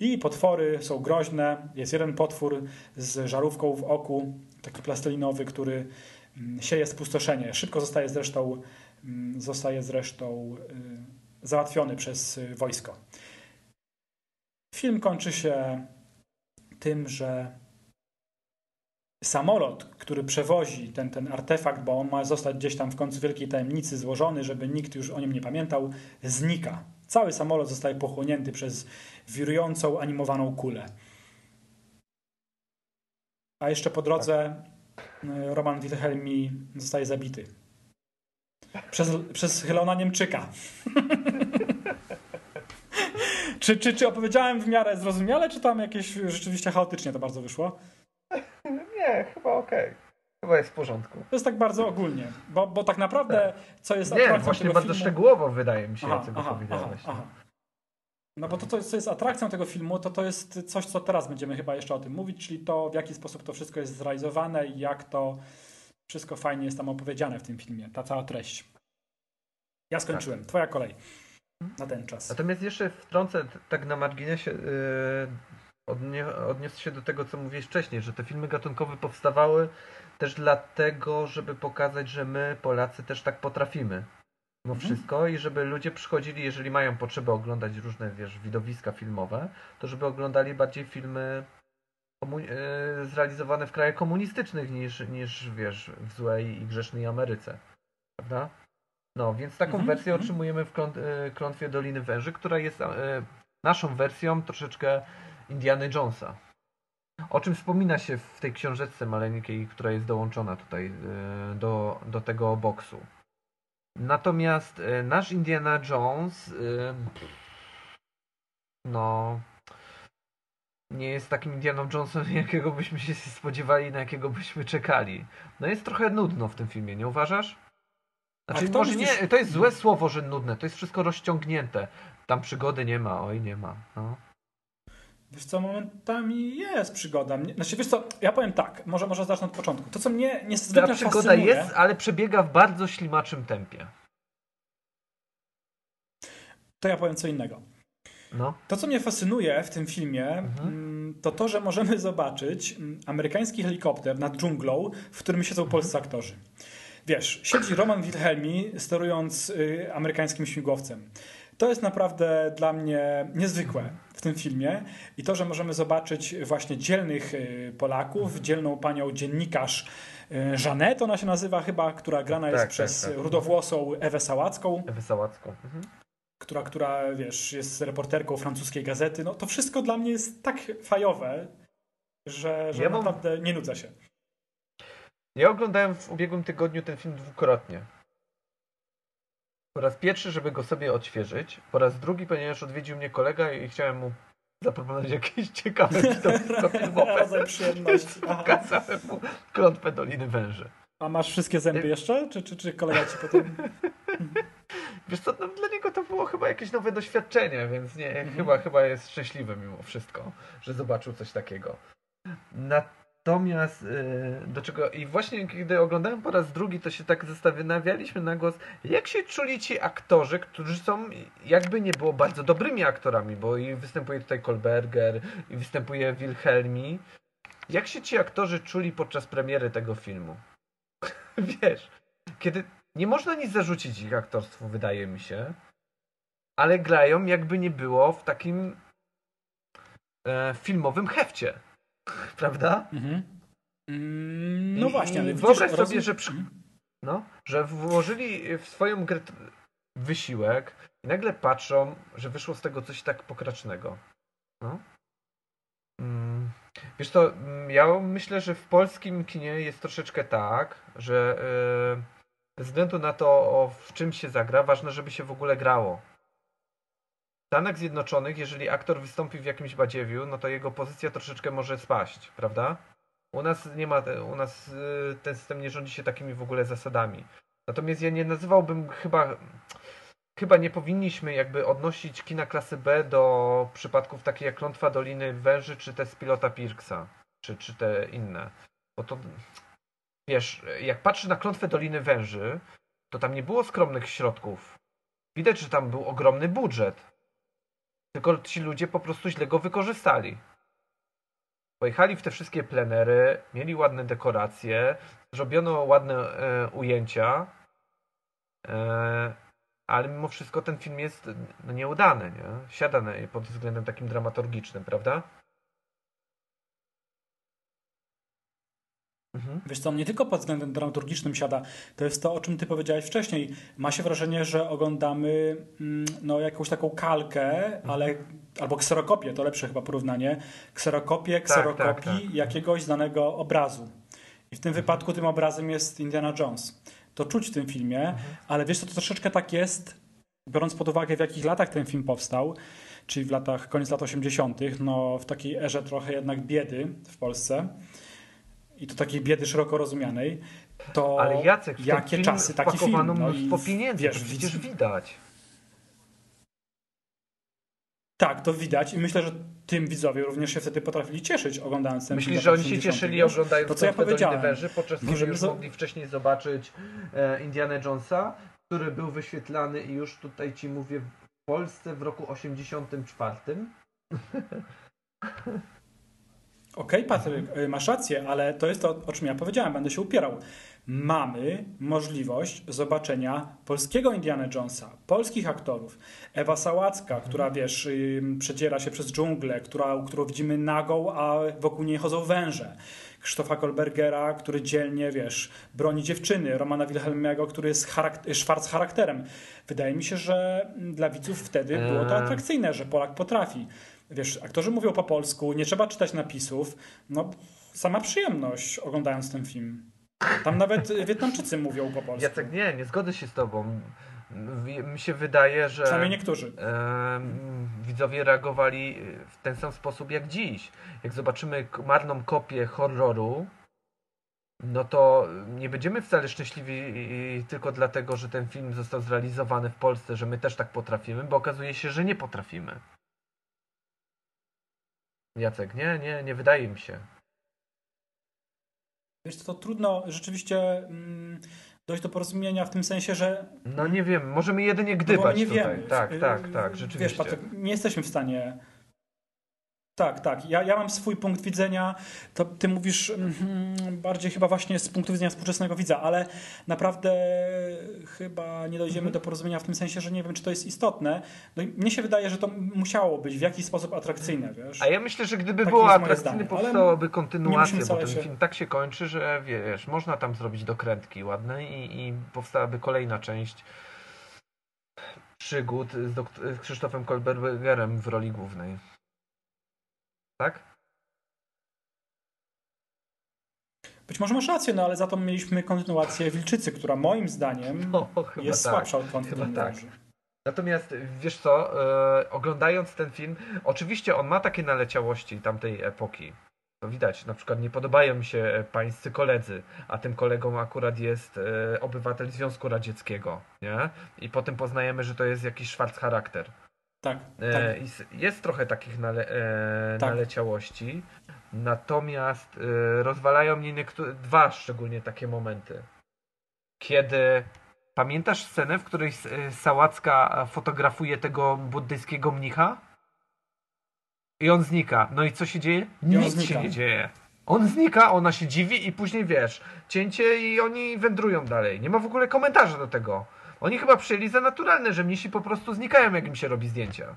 D: I potwory są groźne. Jest jeden potwór z żarówką w oku, taki plastelinowy, który mm, sieje spustoszenie. Szybko zostaje zresztą, mm, zostaje zresztą y, załatwiony przez y, wojsko. Film kończy się tym, że samolot, który przewozi ten, ten artefakt, bo on ma zostać gdzieś tam w końcu wielkiej tajemnicy złożony, żeby nikt już o nim nie pamiętał, znika. Cały samolot zostaje pochłonięty przez wirującą, animowaną kulę. A jeszcze po drodze e, Roman Wilhelmi zostaje zabity. Przez, przez Helona Niemczyka. Czy, czy, czy opowiedziałem w miarę zrozumiale, czy tam jakieś rzeczywiście chaotycznie to bardzo wyszło?
E: Nie, chyba okej. Okay. Chyba jest w porządku.
D: To jest tak bardzo ogólnie, bo, bo tak naprawdę tak. co jest
E: atrakcją Nie, właśnie bardzo filmu... szczegółowo wydaje mi się, aha, co aha, powiedziałeś. Aha, aha.
D: No bo to, co jest atrakcją tego filmu, to to jest coś, co teraz będziemy chyba jeszcze o tym mówić, czyli to, w jaki sposób to wszystko jest zrealizowane i jak to wszystko fajnie jest tam opowiedziane w tym filmie, ta cała treść. Ja skończyłem. Tak. Twoja kolej na ten czas.
E: Natomiast jeszcze wtrącę tak na marginesie yy, odnie, odniósł się do tego, co mówiłeś wcześniej, że te filmy gatunkowe powstawały też dlatego, żeby pokazać, że my, Polacy, też tak potrafimy. Mimo mhm. wszystko i żeby ludzie przychodzili, jeżeli mają potrzebę oglądać różne, wiesz, widowiska filmowe, to żeby oglądali bardziej filmy yy, zrealizowane w krajach komunistycznych niż, niż, wiesz, w złej i grzesznej Ameryce. Prawda? No, więc taką mhm, wersję mhm. otrzymujemy w e, Klątwie Doliny Węży, która jest e, naszą wersją troszeczkę Indiana Jonesa. O czym wspomina się w tej książeczce maleńkiej, która jest dołączona tutaj e, do, do tego boksu. Natomiast nasz Indiana Jones no nie jest takim Indianą Jonesem, jakiego byśmy się spodziewali, na jakiego byśmy czekali. No jest trochę nudno w tym filmie, nie uważasz? Znaczy, może nie, to jest złe słowo, że nudne. To jest wszystko rozciągnięte. Tam przygody nie ma, oj nie ma. No.
D: Wiesz co, momentami jest przygoda. Znaczy, wiesz co, ja powiem tak, może, może zacznę od początku. To, co mnie
E: Ta
D: niezwykle
E: przygoda
D: fascynuje...
E: jest, ale przebiega w bardzo ślimaczym tempie.
D: To ja powiem co innego.
E: No.
D: To, co mnie fascynuje w tym filmie,
E: Mhm.
D: mm, to to, że możemy zobaczyć mm, amerykański helikopter nad dżunglą, w którym siedzą
E: Mhm.
D: polscy aktorzy. Wiesz, siedzi Roman Wilhelmi sterując y, amerykańskim śmigłowcem. To jest naprawdę dla mnie niezwykłe w tym filmie i to, że możemy zobaczyć właśnie dzielnych y, Polaków, dzielną panią dziennikarz y, Żanet, ona się nazywa chyba, która grana jest
E: Tak, tak,
D: przez
E: tak.
D: rudowłosą Ewę Sałacką
E: Ewę Sałacką. Mhm.
D: która, która wiesz, jest reporterką francuskiej gazety, no to wszystko dla mnie jest tak fajowe, że, że
E: Ja mam-
D: naprawdę nie nudzę się.
E: Ja oglądałem w ubiegłym tygodniu ten film dwukrotnie. Po raz pierwszy, żeby go sobie odświeżyć. Po raz drugi, ponieważ odwiedził mnie kolega i chciałem mu zaproponować jakieś ciekawe widowisko filmowe.
D: Rodzaj przyjemności. Aha.
E: Pokazałem mu klątwę Doliny Węży.
D: A masz wszystkie zęby jeszcze? Czy, czy, czy kolega ci potem...
E: Wiesz co, no, dla niego to było chyba jakieś nowe doświadczenie, więc nie,
D: Mhm.
E: chyba, chyba jest szczęśliwy mimo wszystko, że zobaczył coś takiego. Natomiast y, do czego i właśnie kiedy oglądałem po raz drugi, to się tak zastanawialiśmy na głos, jak się czuli ci aktorzy, którzy są jakby nie było bardzo dobrymi aktorami, bo i występuje tutaj Kolberger, i występuje Wilhelmi. Jak się ci aktorzy czuli podczas premiery tego filmu? Wiesz, kiedy nie można nic zarzucić ich aktorstwu, wydaje mi się, ale grają jakby nie było w takim e, filmowym hefcie. Prawda?
D: Mhm. Mm, No
E: I-
D: właśnie, ale
E: wyobraź sobie,
D: rozum-
E: że przy-. No, że włożyli w swoją grę wysiłek i nagle patrzą, że wyszło z tego coś tak pokracznego. No. Mm. Wiesz co, mm, ja myślę, że w polskim kinie jest troszeczkę tak, że yy, bez względu na to, o, w czym się zagra, ważne, żeby się w ogóle grało. Stanach Zjednoczonych, jeżeli aktor wystąpi w jakimś badziewiu, no to jego pozycja troszeczkę może spaść, prawda? U nas nie ma, u nas y, ten system nie rządzi się takimi w ogóle zasadami. Natomiast ja nie nazywałbym chyba, chyba nie powinniśmy jakby odnosić kina klasy B do przypadków takich jak Klątwa Doliny Węży, czy te z pilota Pirksa, czy, czy te inne. Bo to, wiesz, jak patrzę na Klątwę Doliny Węży, to tam nie było skromnych środków. Widać, że tam był ogromny budżet. Tylko ci ludzie po prostu źle go wykorzystali. Pojechali w te wszystkie plenery, mieli ładne dekoracje, zrobiono ładne e, ujęcia, e, ale mimo wszystko ten film jest no, nieudany, nie? Siada na, pod względem takim dramaturgicznym, prawda? Mhm.
D: Wiesz co, nie tylko pod względem dramaturgicznym siada, to jest to, o czym ty powiedziałeś wcześniej. Ma się wrażenie, że oglądamy mm, no, jakąś taką kalkę, ale, albo kserokopię, to lepsze chyba porównanie, kserokopię kserokopii
E: tak, tak.
D: jakiegoś znanego obrazu. I w tym wypadku tym obrazem jest Indiana Jones. To czuć w tym filmie, ale wiesz co, to troszeczkę tak jest, biorąc pod uwagę w jakich latach ten film powstał, czyli w latach, koniec lat 80., no w takiej erze trochę jednak biedy w Polsce i to takiej biedy szeroko rozumianej, to
E: Ale Jacek, w
D: jakie czasy taki film. No i
E: mnóstwo pieniędzy,
D: wiesz,
E: przecież widać.
D: Tak, to widać i myślę, że tym widzowie również się wtedy potrafili cieszyć oglądając ten
E: Myślisz, że oni się
D: 80.,
E: cieszyli oglądając
D: To co ja powiedziałem.
E: Węży, podczas kiedy już mogli wcześniej zobaczyć e, Indiana Jonesa, który był wyświetlany i już tutaj ci mówię w Polsce w roku 84.
D: Okej, Patryk, y, masz rację, ale to jest to, o czym ja powiedziałem, będę się upierał. Mamy możliwość zobaczenia polskiego Indiana Jonesa, polskich aktorów. Ewa Sałacka, która wiesz, y, przedziera się przez dżunglę, która, którą widzimy nagą, a wokół niej chodzą węże. Krzysztofa Kolbergera, który dzielnie, wiesz, broni dziewczyny. Romana Wilhelmiego, który jest charak- szwarc charakterem. Wydaje mi się, że dla widzów wtedy było to
E: Eee.
D: atrakcyjne, że Polak potrafi. Wiesz, aktorzy mówią po polsku, nie trzeba czytać napisów. No, sama przyjemność oglądając ten film. Tam nawet Wietnamczycy mówią po polsku.
E: Jacek, nie, nie zgodzę się z tobą. Mi się wydaje, że
D: Przynajmniej niektórzy.
E: em, widzowie reagowali w ten sam sposób jak dziś. Jak zobaczymy marną kopię horroru, no to nie będziemy wcale szczęśliwi tylko dlatego, że ten film został zrealizowany w Polsce, że my też tak potrafimy, bo okazuje się, że nie potrafimy. Jacek, nie, nie, nie wydaje mi się.
D: Wiesz, to trudno rzeczywiście mm, dojść do porozumienia w tym sensie, że
E: No nie wiem, możemy jedynie
D: no
E: gdybać
D: my nie
E: tutaj.
D: wiemy.
E: Tak, tak, tak,
D: Wiesz,
E: rzeczywiście.
D: Patryk, nie jesteśmy w stanie. Tak, tak. Ja, ja mam swój punkt widzenia. To ty mówisz mm, bardziej chyba właśnie z punktu widzenia współczesnego widza, ale naprawdę chyba nie dojdziemy
E: Mhm.
D: do porozumienia w tym sensie, że nie wiem, czy to jest istotne. No mnie się wydaje, że to musiało być w jakiś sposób atrakcyjne, wiesz?
E: A ja myślę, że gdyby
D: Takie
E: było atrakcyjne, powstałaby kontynuacja, bo ten
D: się-
E: film tak się kończy, że wiesz, można tam zrobić dokrętki ładne i, i powstałaby kolejna część przygód z, z Krzysztofem Kolbergerem w roli głównej. Tak?
D: Być może masz rację, no ale za to mieliśmy kontynuację Wilczycy, która moim zdaniem
E: No,
D: jest
E: tak.
D: słabsza od
E: Chyba tak. Natomiast wiesz co, e, oglądając ten film, oczywiście on ma takie naleciałości tamtej epoki. To widać, na przykład nie podobają mi się pańscy koledzy, a tym kolegą akurat jest e, obywatel Związku Radzieckiego, nie? I potem poznajemy, że to jest jakiś szwarc charakter.
D: Tak,
E: E,
D: tak.
E: Jest trochę takich nale, e,
D: Tak.
E: naleciałości, natomiast e, rozwalają mnie niektóre, dwa szczególnie takie momenty. Kiedy pamiętasz scenę, w której Sałacka fotografuje tego buddyjskiego mnicha? I on znika. No i co się dzieje? Nic się nie dzieje. On znika, ona się dziwi i później wiesz, cięcie i oni wędrują dalej. Nie ma w ogóle komentarza do tego. Oni chyba przyjęli za naturalne, że mnisi po prostu znikają, jak im się robi zdjęcia.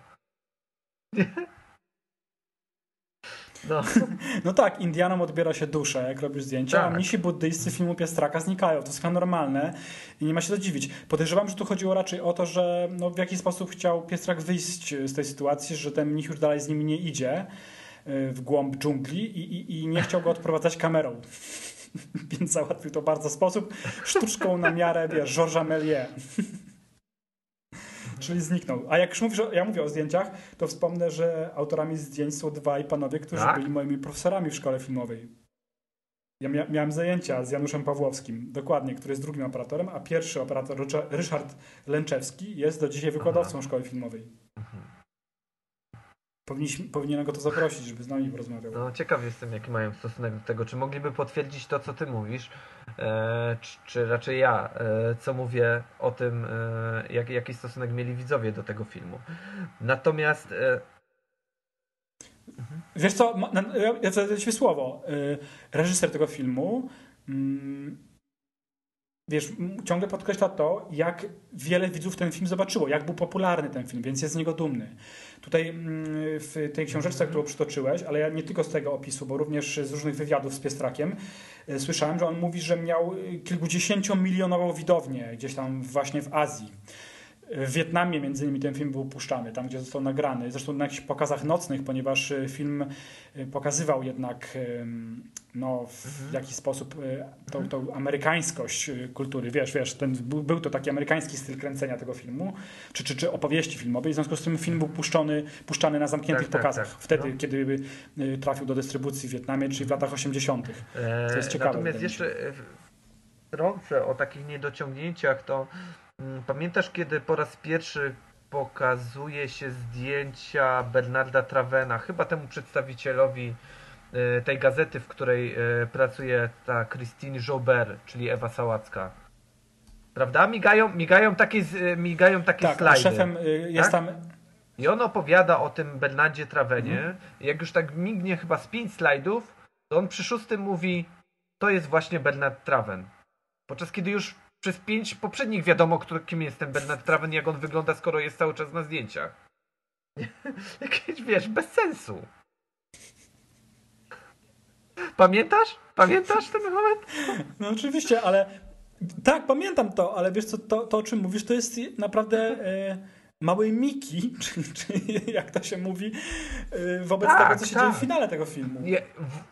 E: No,
D: No tak, Indianom odbiera się duszę, jak robisz zdjęcia, a
E: Tak.
D: mnisi buddyjscy filmu Piestraka znikają. To jest chyba normalne i nie ma się co dziwić. Podejrzewam, że tu chodziło raczej o to, że no, w jakiś sposób chciał Piestrak wyjść z tej sytuacji, że ten mnich już dalej z nimi nie idzie y, w głąb dżungli i, i, i nie chciał go odprowadzać kamerą. Więc załatwił to bardzo sposób sztuczką na miarę, wiesz, Georgesa Méliès. Czyli zniknął. A jak już mówisz, ja mówię o zdjęciach, to wspomnę, że autorami zdjęć są dwaj panowie, którzy
E: Tak?
D: byli moimi profesorami w szkole filmowej. Ja mia miałem zajęcia z Januszem Pawłowskim, dokładnie, który jest drugim operatorem, a pierwszy operator, Ryszard Lęczewski, jest do dzisiaj wykładowcą szkoły filmowej. Powinniśmy, powinienem go to zaprosić, żeby z nami porozmawiał.
E: no ciekaw jestem, jaki mają stosunek do tego. Czy mogliby potwierdzić to, co ty mówisz, e, czy, czy raczej ja, e, co mówię o tym, e, jak, jaki stosunek mieli widzowie do tego filmu. Natomiast e,
D: Wiesz co, ja, ja zadaję ci słowo. Y, Reżyser tego filmu mm, wiesz, ciągle podkreśla to, jak wiele widzów ten film zobaczyło, jak był popularny ten film, więc jest z niego dumny. Tutaj mm, w tej książeczce, którą przytoczyłeś, ale ja nie tylko z tego opisu, bo również z różnych wywiadów z Piestrakiem, y, słyszałem, że on mówi, że miał y, kilkudziesięciomilionową widownię gdzieś tam właśnie w Azji. W Wietnamie między innymi ten film był puszczany, tam gdzie został nagrany. Zresztą na jakichś pokazach nocnych, ponieważ y, film y, pokazywał jednak ym, no, w jakiś sposób tą, tą amerykańskość kultury. Wiesz, wiesz, ten, był, to taki amerykański styl kręcenia tego filmu, czy, czy, czy opowieści filmowej. W związku z tym film był puszczony, puszczany na zamkniętych
E: Tak, tak,
D: pokazach.
E: tak.
D: Wtedy,
E: No.
D: kiedy trafił do dystrybucji w Wietnamie, czyli w latach 80.
E: E,
D: To jest ciekawe,
E: Natomiast jeszcze e, wtrącę o takich niedociągnięciach, to pamiętasz, kiedy po raz pierwszy pokazuje się zdjęcia Bernarda Travena, chyba temu przedstawicielowi e, tej gazety, w której e, pracuje ta Christine Jaubert, czyli Ewa Sałacka. Prawda? Migają, migają takie, e, migają takie
D: Tak,
E: slajdy.
D: szefem y, jest
E: Tak?
D: tam
E: I on opowiada o tym Bernardzie Travenie.
D: Mhm.
E: Jak już tak mignie chyba z pięć slajdów, to on przy szóstym mówi to jest właśnie Bernard Traven. Podczas kiedy już przez pięć poprzednich wiadomo, kto, kim jest ten Bernard Traven, jak on wygląda, skoro jest cały czas na zdjęciach. Jakieś, wiesz, bez sensu. Pamiętasz? Pamiętasz ten moment?
D: No oczywiście, ale tak, pamiętam to, ale wiesz co, to, to o czym mówisz, to jest naprawdę e, małej Miki, czy, czy jak to się mówi, e, wobec
E: Tak,
D: tego, co się
E: tak.
D: dzieje w finale tego filmu.
E: Nie, w,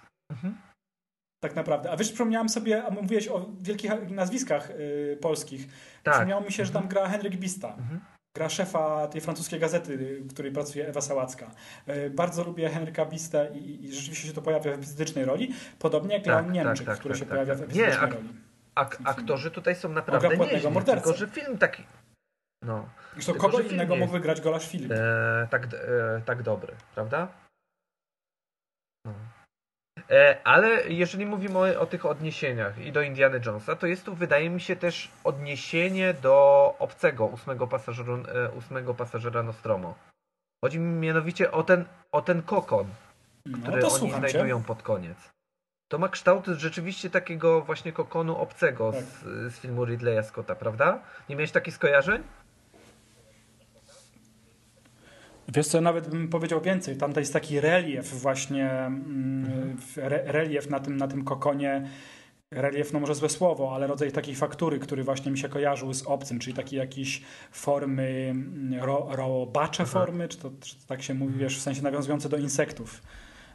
D: Tak naprawdę. A wiesz, przypomniałem sobie, a mówiłeś o wielkich nazwiskach e, polskich.
E: tak.
D: Przypomniało mi się, że tam gra Henryk Bista.
E: Mhm.
D: Gra szefa tej francuskiej gazety, w której pracuje Ewa Sałacka. E, Bardzo lubię Henryka Bistę i, i rzeczywiście się to pojawia w epizodycznej roli, podobnie jak
E: Tak,
D: Leon
E: tak,
D: Niemczyk,
E: tak,
D: który
E: tak,
D: się
E: tak,
D: pojawia
E: tak.
D: w
E: Nie,
D: epizodycznej
E: ak-
D: roli.
E: Ak- aktorzy tutaj są naprawdę nieźli, tylko że film taki... No,
D: Zresztą kogo innego mógł wygrać Golasz Filip?
E: e, tak, e, tak dobry, prawda? E, ale jeżeli mówimy o, tych odniesieniach i do Indiana Jonesa, to jest tu, wydaje mi się, też odniesienie do obcego ósmego pasażera, e, ósmego pasażera Nostromo. Chodzi mi mianowicie o ten, o ten kokon,
D: No
E: który oni
D: słucham cię.
E: znajdują pod koniec. To ma kształt rzeczywiście takiego właśnie kokonu obcego
D: Tak.
E: z, z filmu Ridleya Scotta, prawda? Nie miałeś takich skojarzeń?
D: Wiesz co, nawet bym powiedział więcej. Tam to jest taki relief właśnie, mm, w- re, relief na tym, na tym kokonie. Relief, no może złe słowo, ale rodzaj takiej faktury, który właśnie mi się kojarzył z obcym, czyli takiej jakiejś formy, mm, ro, robacze formy, czy to, czy to tak się mówi, wiesz, w sensie nawiązujące do insektów.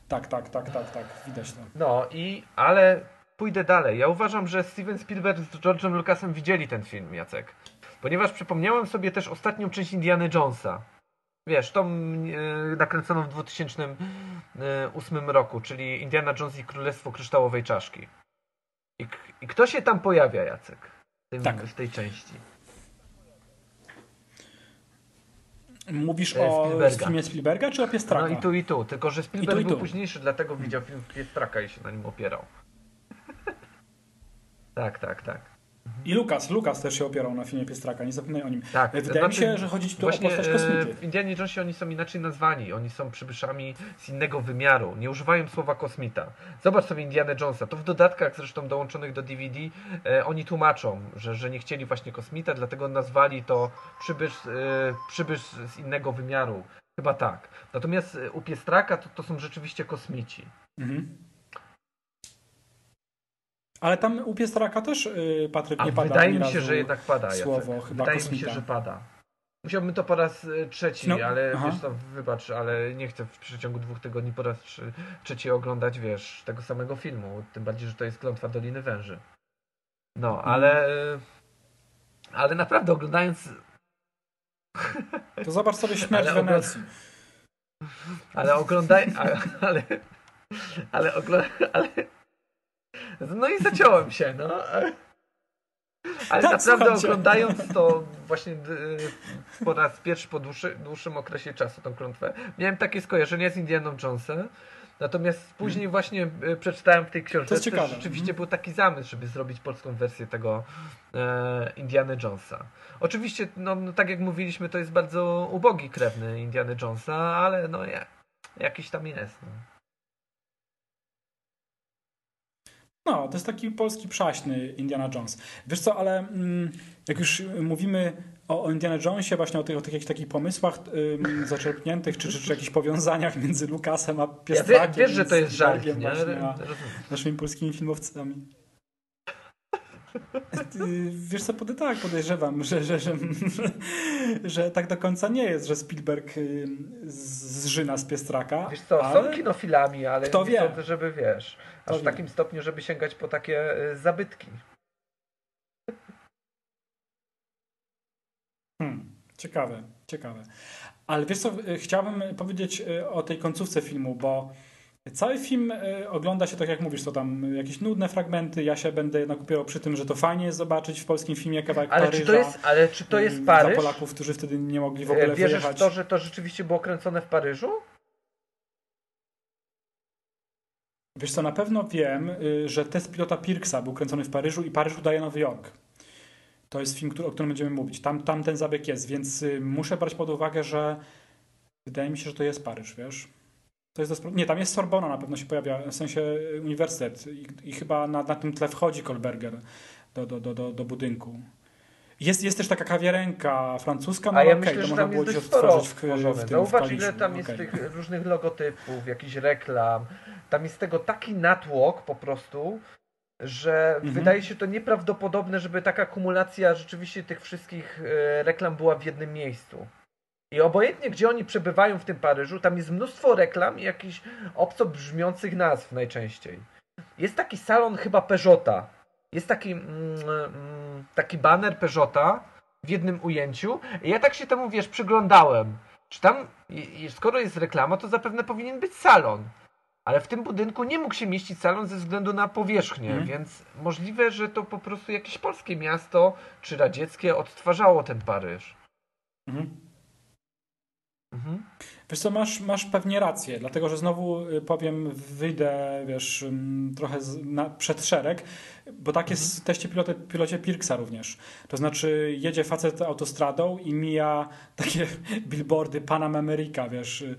D: Tak, tak, tak, tak, tak, widać to.
E: No i, ale pójdę dalej. Ja uważam, że Steven Spielberg z George'em Lucasem widzieli ten film, Jacek. Ponieważ przypomniałem sobie też ostatnią część Indiana Jonesa. Wiesz, tą e, nakręconą w 2008 roku, czyli Indiana Jones i Królestwo Kryształowej Czaszki. I, i kto się tam pojawia, Jacek? W, tym,
D: Tak.
E: w tej części.
D: Mówisz
E: E,
D: o
E: Spielberga.
D: filmie Spielberga, czy o Piestraka?
E: No i tu, i tu. Tylko, że Spielberg
D: i
E: był
D: tu.
E: późniejszy, dlatego widział film Piestraka i się na nim opierał. tak, tak, tak.
D: I Lukas, Lukas też się opierał na filmie Piestraka, nie zapominaj o nim.
E: Tak,
D: Wydaje
E: to
D: mi się,
E: znaczy,
D: że chodzi tu
E: właśnie,
D: o postać
E: e,
D: kosmity.
E: W Indianie Jonesie oni są inaczej nazwani. Oni są przybyszami z innego wymiaru. Nie używają słowa kosmita. Zobacz sobie Indiana Jonesa. To w dodatkach zresztą dołączonych do DVD e, oni tłumaczą, że, że nie chcieli właśnie kosmita, dlatego nazwali to przybysz, e, przybysz z innego wymiaru. Chyba tak. Natomiast e, u Piestraka to, to są rzeczywiście kosmici.
D: Mhm. Ale tam u Piestraka też, yy, Patryk,
E: A
D: nie pada
E: wydaje mi się, że jednak pada. Jacek.
D: słowo chyba
E: Wydaje mi
D: kosmita.
E: się, że pada. Musiałbym to po raz e, trzeci,
D: No,
E: ale
D: aha.
E: wiesz to, wybacz, ale nie chcę w przeciągu dwóch tygodni po raz trzy, trzeci oglądać, wiesz, tego samego filmu. Tym bardziej, że to jest klątwa Doliny Węży. No,
D: Mhm.
E: ale... e, Ale naprawdę oglądając...
D: To zobacz sobie śmierć
E: Ale
D: Wenecji.
E: Ale oglądaj... Ale... Ale... Ale, ogl... ale... No i zaciąłem się, no. Ale
D: Tak,
E: naprawdę
D: słucham cię.
E: oglądając to właśnie y, po raz pierwszy po dłuższy, dłuższym okresie czasu tą klątwę, miałem takie skojarzenia z Indianą Jonesem. Natomiast później właśnie y, przeczytałem w tej książce, że rzeczywiście
D: Mhm.
E: był taki zamysł, żeby zrobić polską wersję tego e, Indiana Jonesa. Oczywiście, no, no, tak jak mówiliśmy, to jest bardzo ubogi krewny Indiana Jonesa, ale no ja, jakiś tam jest. No.
D: No, to jest taki polski przaśny Indiana Jones. Wiesz co, ale mm, jak już mówimy o, Indiana Jonesie, właśnie o tych, o tych jakichś takich pomysłach ym, zaczerpniętych, czy, czy, czy jakichś powiązaniach między Lukasem a
E: Ja
D: Piestrakiem.
E: wie, wiesz, że to jest żart, nie?
D: właśnie, a naszymi polskimi filmowcami. Wiesz co, pod, tak, podejrzewam, że, że, że, że tak do końca nie jest, że Spielberg z- zżyna z Piestraka.
E: Wiesz co,
D: ale...
E: są kinofilami, ale
D: Kto
E: nie
D: wie?
E: sądzę, żeby wiesz, aż w takim stopniu, żeby sięgać po takie y, zabytki.
D: Hmm, ciekawe, ciekawe. Ale wiesz co, y, chciałbym powiedzieć y, o tej końcówce filmu, bo cały film y, ogląda się tak jak mówisz, to tam jakieś nudne fragmenty. Ja się będę jednak upierał przy tym, że to fajnie jest zobaczyć w polskim filmie kawałek
E: Ale
D: Paryża.
E: czy to jest, ale czy to jest
D: y,
E: Paryż?
D: Dla Polaków, którzy wtedy nie mogli w
E: E,
D: ogóle
E: Wierzysz
D: wyjechać.
E: w to, że to rzeczywiście było kręcone w Paryżu?
D: Wiesz co, na pewno wiem, y, że test pilota Pirksa był kręcony w Paryżu i Paryż udaje Nowy Jork. To jest film, o którym będziemy mówić. Tam, tam ten zabieg jest, więc y, muszę brać pod uwagę, że wydaje mi się, że to jest Paryż, wiesz? To jest do Nie, tam jest Sorbona na pewno się pojawia, w sensie y, uniwersytet i, i chyba na, na tym tle wchodzi Kolberger do, do, do, do, do budynku. Jest, jest też taka kawiarenka francuska, no
E: A ja
D: okej,
E: myślę,
D: to można było
E: jest
D: gdzieś odtworzyć w, w tym w
E: Zauważ,
D: Paryżu.
E: ile tam jest
D: Okej.
E: tych różnych logotypów, jakichś reklam. Tam jest tego taki natłok po prostu, że
D: Mhm.
E: wydaje się to nieprawdopodobne, żeby taka kumulacja rzeczywiście tych wszystkich e, reklam była w jednym miejscu. I obojętnie, gdzie oni przebywają w tym Paryżu, tam jest mnóstwo reklam i jakichś obco brzmiących nazw najczęściej. Jest taki salon chyba Peugeota. Jest taki, mm, mm, taki baner Peugeota w jednym ujęciu. I ja tak się temu, wiesz, przyglądałem. Czy tam, skoro jest reklama, to zapewne powinien być salon. Ale w tym budynku nie mógł się mieścić salon ze względu na powierzchnię,
D: Mhm.
E: więc możliwe, że to po prostu jakieś polskie miasto czy radzieckie odtwarzało ten Paryż.
D: Mhm.
E: Mhm.
D: Wiesz co, masz, masz pewnie rację, dlatego że znowu y, powiem, wyjdę, wiesz, trochę z, na, przed szereg, bo tak jest w teście pilocie, pilocie Pirksa również. To znaczy jedzie facet autostradą i mija takie billboardy Panam America, wiesz, y,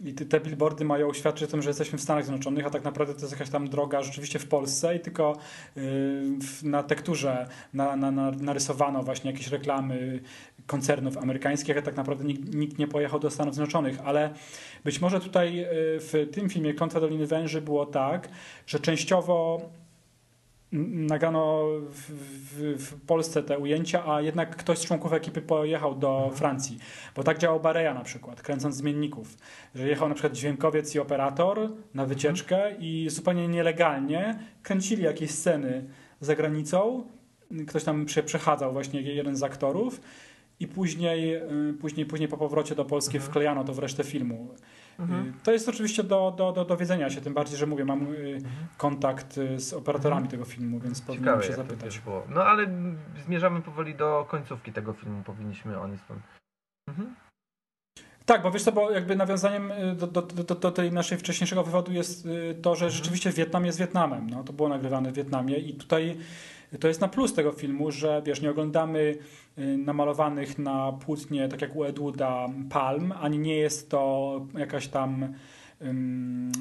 D: i te billboardy mają świadczyć o tym, że jesteśmy w Stanach Zjednoczonych, a tak naprawdę to jest jakaś tam droga rzeczywiście w Polsce i tylko y, na tekturze na, na, na, narysowano właśnie jakieś reklamy koncernów amerykańskich, a tak naprawdę nikt, nikt nie pojechał do Stanów Zjednoczonych, ale być może tutaj y, w tym filmie Klątwa Doliny Węży było tak, że częściowo nagrano w, w, w Polsce te ujęcia, a jednak ktoś z członków ekipy pojechał do Francji. Bo tak działał Bareja na przykład, kręcąc zmienników. Że jechał na przykład dźwiękowiec i operator na wycieczkę i zupełnie nielegalnie kręcili jakieś sceny za granicą. Ktoś tam się przechadzał, właśnie jeden z aktorów. I później, y, później, później po powrocie do Polski wklejano to w resztę filmu. Y, To jest oczywiście do, do, do dowiedzenia się, tym bardziej, że mówię, mam y, kontakt y, z operatorami tego filmu, więc powinienem
E: Ciekawe,
D: się
E: jak to
D: zapytać.
E: No ale zmierzamy powoli do końcówki tego filmu, powinniśmy oni stąd. Mhm.
D: Tak, bo wiesz co, bo jakby nawiązaniem do, do, do, do tej naszej wcześniejszego wywodu jest to, że rzeczywiście Wietnam jest Wietnamem. No, to było nagrywane w Wietnamie i tutaj to jest na plus tego filmu, że wiesz, nie oglądamy y, namalowanych na płótnie, tak jak u Ed Wooda, palm, ani nie jest to jakaś tam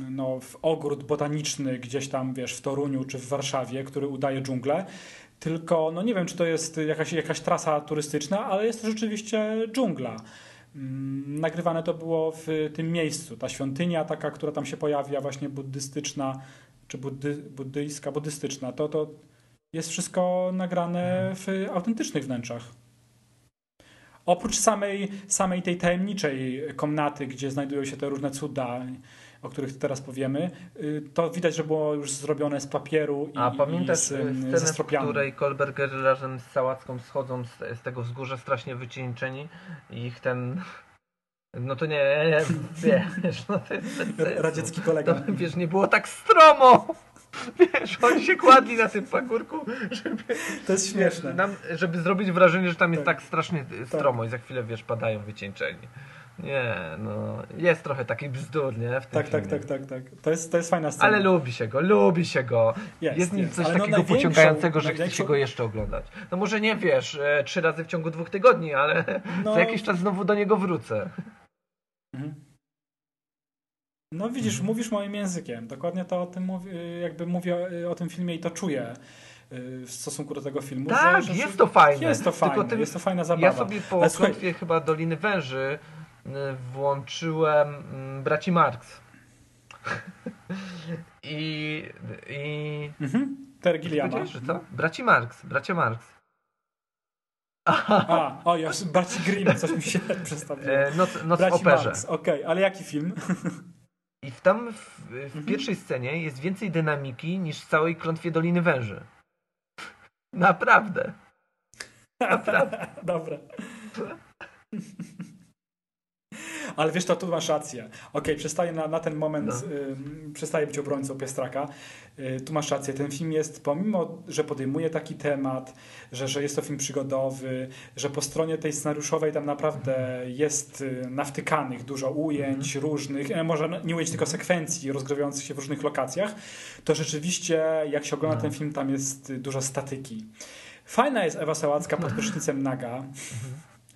D: no, w ogród botaniczny gdzieś tam, wiesz, w Toruniu czy w Warszawie, który udaje dżunglę, tylko, no nie wiem, czy to jest jakaś, jakaś trasa turystyczna, ale jest to rzeczywiście dżungla. Nagrywane to było w tym miejscu. Ta świątynia taka, która tam się pojawia, właśnie buddystyczna, czy buddy, buddyjska, buddystyczna, to, to jest wszystko nagrane w autentycznych wnętrzach. Oprócz samej, samej tej tajemniczej komnaty, gdzie znajdują się te różne cuda, o których teraz powiemy, y, to widać, że było już zrobione z papieru i,
E: A pamiętasz
D: i z,
E: y,
D: ym,
E: scenę,
D: ze
E: w
D: stropiami.
E: której Kolberger razem z Sałacką schodzą z, z tego wzgórza strasznie wycieńczeni i ich ten... No to nie, wiesz, no to jest bez sensu.
D: Radziecki kolega.
E: To, wiesz, nie było tak stromo! Wiesz, oni się kładli na tym pagórku, żeby,
D: To jest śmieszne.
E: nam, żeby zrobić wrażenie, że tam jest
D: Tak.
E: tak, strasznie stromo i za chwilę, wiesz, padają wycieńczeni. Nie, no, jest trochę taki bzdur, nie? W tym
D: Tak, tak,
E: filmie.
D: tak, tak, tak. To jest, to jest fajna scena.
E: Ale lubi się go, lubi się go.
D: Jest,
E: Jest, nim coś
D: no
E: takiego
D: największą-
E: pociągającego, że chce
D: największą-
E: się go jeszcze oglądać. No może nie wiesz, e, trzy razy w ciągu dwóch tygodni, ale
D: No.
E: za jakiś czas znowu do niego wrócę.
D: Mhm. No widzisz,
E: Mhm.
D: mówisz moim językiem. Dokładnie to o tym mówi, jakby mówię y, o tym filmie i to czuję y, w stosunku do tego filmu.
E: Tak,
D: że, że,
E: jest to fajne.
D: Jest to
E: Tylko
D: fajne,
E: tym-
D: jest to fajna zabawa.
E: Ja sobie po
D: Ale słuchaj-
E: chyba Doliny Węży y, włączyłem mm, Braci Marx. I... i...
D: Mhm.
E: Że co? Braci Marx, bracia Marx.
D: A, o, ja, braci Grimm, coś mi się przedstawiło.
E: E, noc noc w
D: Braci
E: operze.
D: Marx, okej, ale jaki film?
E: I w tam w, w
D: Mhm.
E: pierwszej scenie jest więcej dynamiki niż w całej klątwie Doliny Węży. Naprawdę. Naprawdę.
D: Dobra. Ale wiesz, to tu masz rację. Okej, przestaję na, na ten moment,
E: No.
D: przestaję być obrońcą Piestraka. Y, tu masz rację, ten film jest, pomimo, że podejmuje taki temat, że, że jest to film przygodowy, że po stronie tej scenariuszowej tam naprawdę jest y, nawtykanych dużo ujęć różnych, e, może nie ujęć, tylko sekwencji rozgrywających się w różnych lokacjach, to rzeczywiście jak się ogląda
E: No.
D: ten film, tam jest y, dużo statyki. Fajna jest Ewa Sałacka pod prysznicem naga.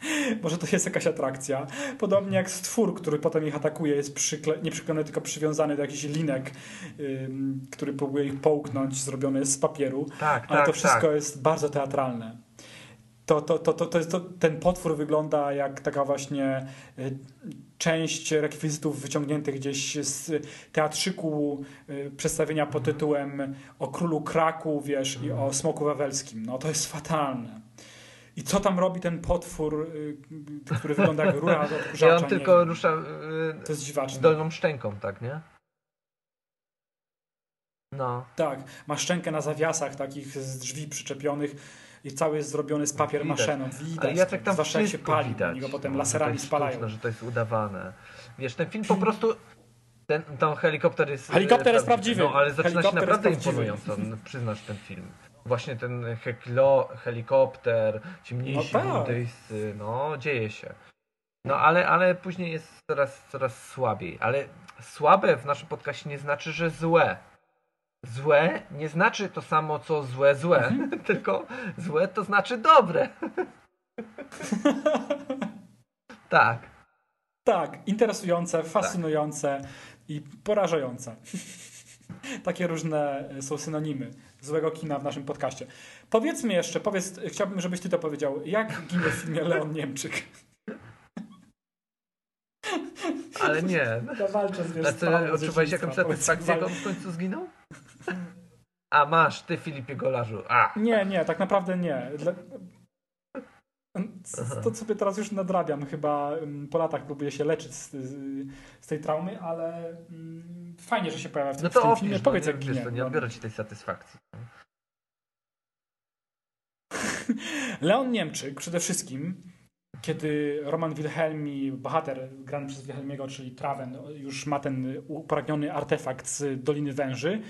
D: Może to jest jakaś atrakcja. Podobnie jak stwór, który potem ich atakuje, jest przykle- nie przyklejony, tylko przywiązany do jakichś linek, ym, który próbuje ich połknąć, zrobiony jest z papieru.
E: Tak,
D: Ale
E: tak,
D: to wszystko
E: tak.
D: jest bardzo teatralne. To, to, to, to, to jest to, ten potwór wygląda jak taka właśnie y, część rekwizytów wyciągniętych gdzieś z teatrzyku y, przedstawienia pod tytułem o królu Kraku, wiesz, i o smoku wawelskim. No to jest fatalne. I co tam robi ten potwór, y, który wygląda jak rura od
E: I
D: odkurzacza?
E: on tylko
D: wiem.
E: rusza
D: To jest
E: y,
D: dziwaczne.
E: dolną szczęką, tak, nie? No.
D: Tak, ma szczękę na zawiasach takich z drzwi przyczepionych i cały jest zrobiony z papier
E: Widać.
D: masze. No, widać.
E: Ale Jacek tam
D: zwłaszcza jak się pali,
E: widać.
D: oni go potem
E: No,
D: laserami
E: że
D: spalają.
E: Sztuczne, że to jest udawane. Wiesz, ten film po prostu... Ten, ten helikopter jest...
D: Helikopter
E: e,
D: jest prawdziwy.
E: No, ale zaczyna się
D: Helikopter jest
E: naprawdę imponująco, przyznasz ten film. Właśnie ten hekilo, helikopter, ci mniejsi
D: No tak.
E: buddyjscy, no dzieje się. No ale, ale później jest coraz, coraz słabiej. Ale słabe w naszym podcaście nie znaczy, że złe. Złe nie znaczy to samo co złe, złe, tylko złe to znaczy dobre. tak.
D: Tak, interesujące, fascynujące i porażające. Takie różne są synonimy złego kina w naszym podcaście. Powiedzmy jeszcze, powiedz, chciałbym, żebyś ty to powiedział. Jak ginie w filmie Leon Niemczyk?
E: Ale nie.
D: Ja walczę z
E: A ty odczuwałeś jakąś satysfakcję, jak on w końcu zginął? A masz, ty Filipie Golarzu. A.
D: Nie, nie, tak naprawdę nie. Dla... To sobie teraz już nadrabiam. Chyba po latach próbuję się leczyć z, z tej traumy, ale mm, fajnie, że się pojawia w, tym,
E: no to
D: w tym
E: opisz,
D: filmie.
E: no,
D: Powiedz
E: nie,
D: jak
E: wiesz,
D: ginie.
E: to nie
D: No.
E: odbiorę ci tej satysfakcji.
D: Leon Niemczyk przede wszystkim, kiedy Roman Wilhelmi, bohater grany przez Wilhelmiego, czyli Traven, już ma ten upragniony artefakt z Doliny Węży,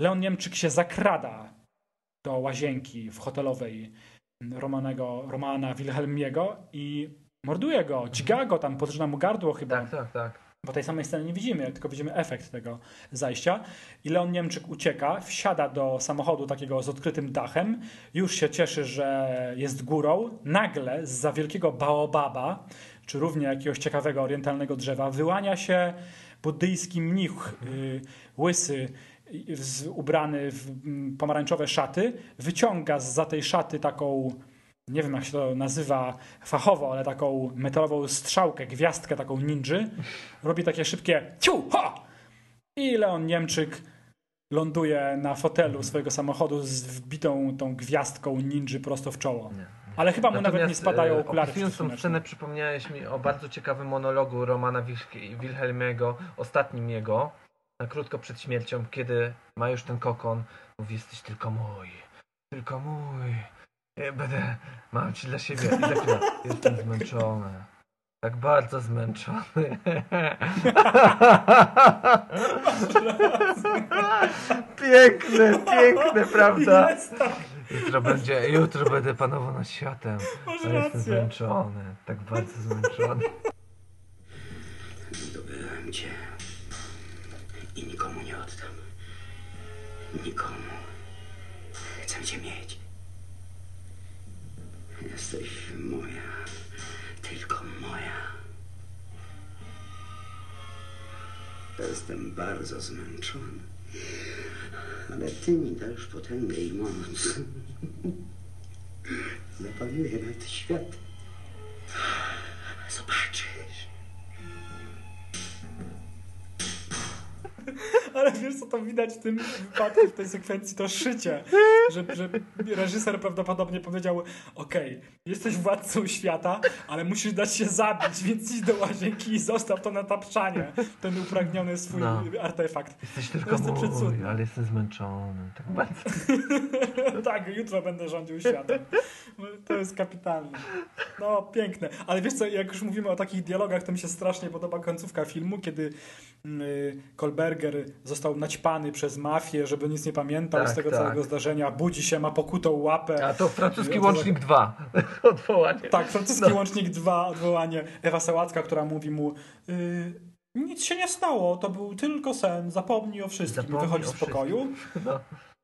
D: Leon Niemczyk się zakrada do łazienki w hotelowej Romanego, Romana Wilhelmiego i morduje go, dźga go tam, podrzyna mu gardło chyba.
E: Tak, tak, tak.
D: Bo tej samej sceny nie widzimy, tylko widzimy efekt tego zajścia. I Leon Niemczyk ucieka, wsiada do samochodu takiego z odkrytym dachem, już się cieszy, że jest górą. Nagle z za wielkiego baobaba, czy równie jakiegoś ciekawego orientalnego drzewa, wyłania się buddyjski mnich, y, łysy, z, ubrany w mm, pomarańczowe szaty, wyciąga za tej szaty taką nie wiem jak się to nazywa fachowo, ale taką metalową strzałkę, gwiazdkę taką ninży. Robi takie szybkie ciu, ha! I Leon Niemczyk ląduje na fotelu swojego samochodu z wbitą tą gwiazdką ninży prosto w czoło.
E: Nie.
D: Ale chyba mu nawet nie
E: Natomiast,
D: spadają
E: e,
D: okulary
E: Opisując tą scenę przypomniałeś mi o bardzo ciekawym monologu Romana Wil- Wilhelmiego, ostatnim jego, na krótko przed śmiercią, kiedy ma już ten kokon, mówi jesteś tylko mój, tylko mój. Będę, mam ci dla siebie. I jestem zmęczony. Tak bardzo zmęczony. piękne, piękne, prawda?
D: Jest tak,
E: Jutro będzie, jutro będę panował nad światem.
D: masz
E: jestem zmęczony, tak bardzo zmęczony.
B: Zdobyłem cię Nikomu. Chcę cię mieć. Jesteś moja. Tylko moja. Jestem bardzo zmęczony. Ale ty mi dasz potęgę i moc. Zapanuję nad światem. Zobaczysz.
D: Ale wiesz co to widać w tym wypadku, w tej sekwencji, to szycie. Że, że reżyser prawdopodobnie powiedział okej, jesteś władcą świata, ale musisz dać się zabić, więc idź do łazienki i zostaw to na tapczanie. Ten upragniony swój
E: No.
D: artefakt.
E: Jesteś tylko
D: jest to
E: mój, ale jestem zmęczony. Tak bardzo.
D: tak, jutro będę rządził światem. To jest kapitalne. No, piękne. Ale wiesz co, jak już mówimy o takich dialogach, to mi się strasznie podoba końcówka filmu, kiedy y, Kolberger został naćpany przez mafię, żeby nic nie pamiętał
E: Tak,
D: z tego
E: tak.
D: całego zdarzenia. Budzi się, ma pokutą łapę.
E: A to francuski
D: to-
E: łącznik 2. Odwołanie.
D: Tak, francuski
E: No.
D: łącznik 2, odwołanie. Ewa Sałacka, która mówi mu y, nic się nie stało, to był tylko sen, zapomnij o wszystkim.
E: Zapomnij
D: Wychodzi z pokoju.
E: No.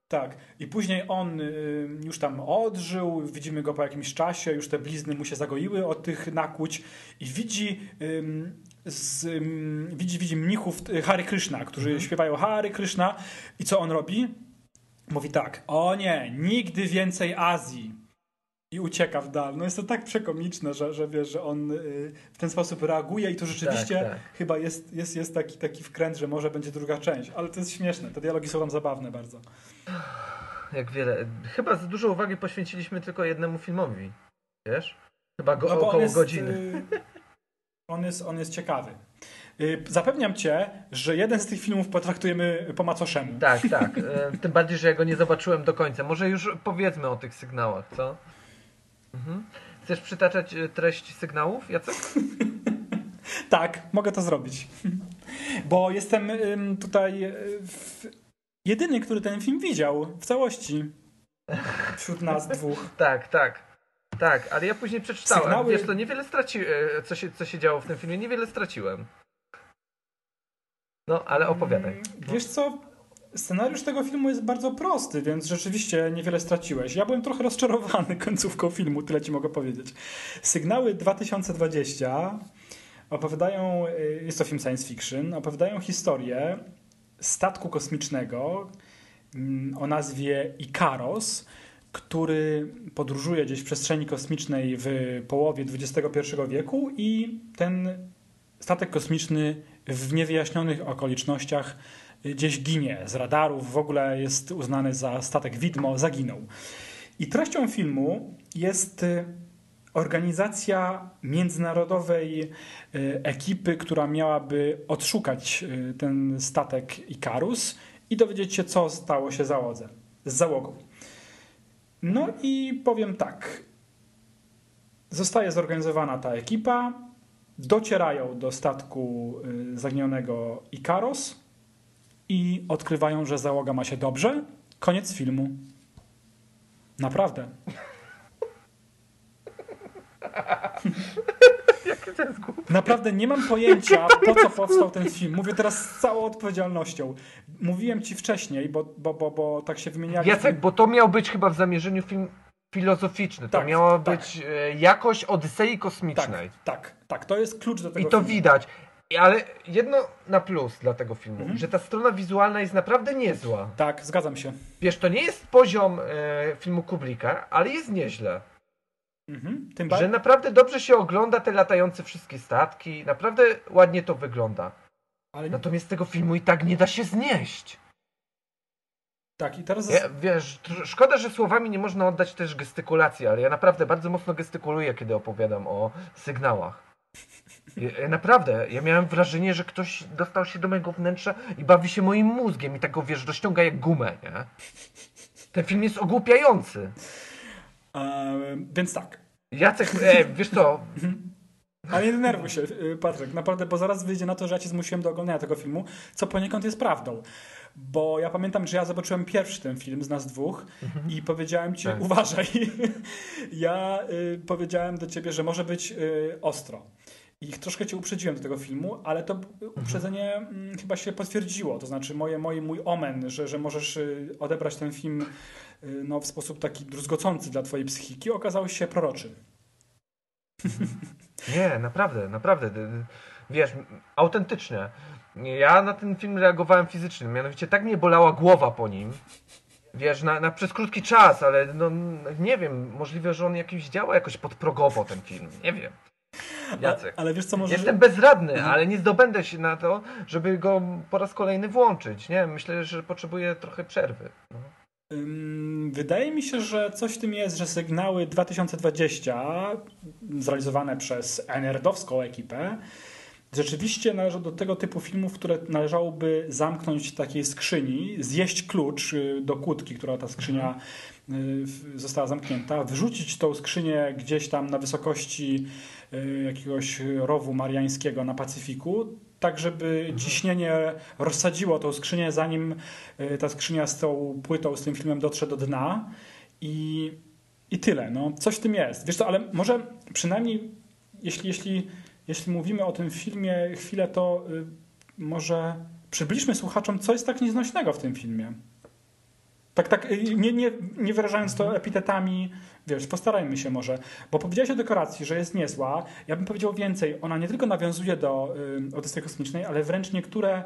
D: Tak. I później on y, już tam odżył, widzimy go po jakimś czasie, już te blizny mu się zagoiły od tych nakłuć i widzi, ym, z, ym, widzi, widzi mnichów y, Hare Krishna, którzy
E: Mhm.
D: śpiewają Hare Krishna i co on robi? Mówi tak, o nie, nigdy więcej Azji. I ucieka w dal. No jest to tak przekomiczne, że, że wiesz, że on y, w ten sposób reaguje i to rzeczywiście
E: Tak, tak.
D: chyba jest, jest, jest taki, taki wkręt, że może będzie druga część. Ale to jest śmieszne. Te dialogi są tam zabawne bardzo.
E: Jak wiele. Chyba za dużo uwagi poświęciliśmy tylko jednemu filmowi. Wiesz? Chyba go,
D: No
E: około
D: jest,
E: godziny.
D: y, On jest, on jest ciekawy. Y, Zapewniam cię, że jeden z tych filmów potraktujemy po macoszemu.
E: Tak, tak. E, Tym bardziej, że ja go nie zobaczyłem do końca. Może już powiedzmy o tych sygnałach, co? Mhm. Chcesz przytaczać e, treść sygnałów, Jacek?
D: Tak, mogę to zrobić. Bo jestem tutaj w... jedyny, który ten film widział w całości. Wśród nas dwóch.
E: Tak, tak. Tak, ale ja później przeczytałem.
D: Sygnały-
E: Wiesz, to niewiele straciłem, co się, co się działo w tym filmie, niewiele straciłem. No, ale opowiadaj.
D: Wiesz co? Scenariusz tego filmu jest bardzo prosty, więc rzeczywiście niewiele straciłeś. Ja byłem trochę rozczarowany końcówką filmu, tyle ci mogę powiedzieć. Sygnały 2020 opowiadają, y, jest to film science fiction, opowiadają historię statku kosmicznego mm, o nazwie Ikaros, który podróżuje gdzieś w przestrzeni kosmicznej w połowie XXI wieku i ten statek kosmiczny w niewyjaśnionych okolicznościach gdzieś ginie z radarów, w ogóle jest uznany za statek widmo, zaginął. I treścią filmu jest y, organizacja międzynarodowej y, ekipy, która miałaby odszukać y, ten statek Ikarus i dowiedzieć się, co stało się załodze, z załogą. No i powiem tak. Zostaje zorganizowana ta ekipa, docierają do statku y, zaginionego Ikaros i odkrywają, że załoga ma się dobrze. Koniec filmu. Naprawdę. Naprawdę nie mam pojęcia, po co powstał ten film. Mówię teraz z całą odpowiedzialnością. Mówiłem ci wcześniej, bo, bo, bo, bo tak się wymienialiśmy.
E: Jacek, bo to miał być chyba w zamierzeniu film filozoficzny. To
D: Tak,
E: miała
D: tak.
E: być e, jakość Odysei
D: Tak,
E: Kosmicznej.
D: tak, tak. To jest klucz do tego
E: I to
D: filmu.
E: widać. I- Ale jedno na plus dla tego filmu,
D: Mhm.
E: że ta strona wizualna jest naprawdę niezła.
D: Tak, zgadzam się.
E: Wiesz, to nie jest poziom e, filmu Kublika, ale jest nieźle.
D: Mhm.
E: Że naprawdę dobrze się ogląda te latające wszystkie statki, naprawdę ładnie to wygląda.
D: Ale
E: Natomiast tego filmu i tak nie da się znieść.
D: tak, i teraz.
E: Ja, wiesz, szkoda, że słowami nie można oddać też gestykulacji, ale ja naprawdę bardzo mocno gestykuluję, kiedy opowiadam o sygnałach. Ja, ja naprawdę, ja miałem wrażenie, że ktoś dostał się do mojego wnętrza i bawi się moim mózgiem i tak go, wiesz, rozciąga jak gumę, nie? Ten film jest ogłupiający.
D: Więc tak.
E: Jacek, e, wiesz co,
D: Ale nie denerwuj się, y, Patryk, naprawdę, bo zaraz wyjdzie na to, że ja cię zmusiłem do oglądania tego filmu, co poniekąd jest prawdą. Bo ja pamiętam, że ja zobaczyłem pierwszy ten film z nas dwóch i powiedziałem ci,
E: Tak.
D: uważaj. ja y, powiedziałem do ciebie, że może być y, ostro. I troszkę cię uprzedziłem do tego filmu, ale to uprzedzenie mm, chyba się potwierdziło. To znaczy moje, moje, mój omen, że, że możesz y, odebrać ten film y, no, w sposób taki druzgocący dla twojej psychiki, okazał się proroczy.
E: Nie, naprawdę, naprawdę. Wiesz, autentycznie. Ja na ten film reagowałem fizycznie. Mianowicie tak mnie bolała głowa po nim. Wiesz, na, na przez krótki czas, ale no nie wiem, możliwe, że on jakiś działa jakoś podprogowo ten film. Nie wiem. Jacek.
D: Ale wiesz co, może...
E: Jestem bezradny, ale nie zdobędę się na to, żeby go po raz kolejny włączyć. Nie, myślę, że potrzebuję trochę przerwy. No.
D: Wydaje mi się, że coś w tym jest, że sygnały 2020 zrealizowane przez nerdowską ekipę rzeczywiście należą do tego typu filmów, które należałoby zamknąć w takiej skrzyni, zjeść klucz y, do kłódki, która ta skrzynia y, w- została zamknięta, wrzucić tą skrzynię gdzieś tam na wysokości y, jakiegoś rowu mariańskiego na Pacyfiku, tak żeby ciśnienie rozsadziło tą skrzynię, zanim y, ta skrzynia z tą płytą, z tym filmem dotrze do dna i, i tyle. No, coś w tym jest. Wiesz co, ale może przynajmniej jeśli, jeśli, jeśli mówimy o tym filmie chwilę, to y, może przybliżmy słuchaczom, co jest tak nieznośnego w tym filmie. Tak, tak, nie, nie, nie wyrażając to epitetami, wiesz, postarajmy się może. Bo powiedziałeś o dekoracji, że jest niezła. Ja bym powiedział więcej. Ona nie tylko nawiązuje do y, Odysei Kosmicznej, ale wręcz niektóre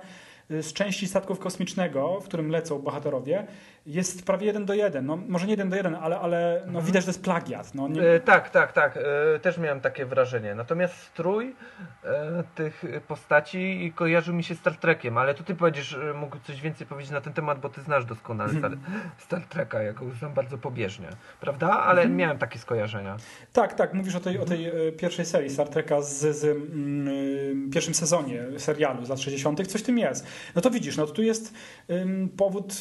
D: z części statków kosmicznego, w którym lecą bohaterowie, jest prawie jeden do jeden. No, może nie jeden do jeden, ale, ale no, widać, że to jest plagiat. No, nie,
E: E, tak, tak, tak. E, też miałem takie wrażenie. Natomiast strój e, tych postaci kojarzył mi się z Star Trekiem, ale to ty będziesz e, mógł coś więcej powiedzieć na ten temat, bo ty znasz doskonale Star, Star Treka, ja go znam bardzo pobieżnie. Prawda? Ale miałem takie skojarzenia.
D: Tak, tak, mówisz o tej, o tej e, pierwszej serii Star Treka z, z mm, y, pierwszym sezonie serialu z lat 60. Coś tym jest. No to widzisz, no to tu jest powód.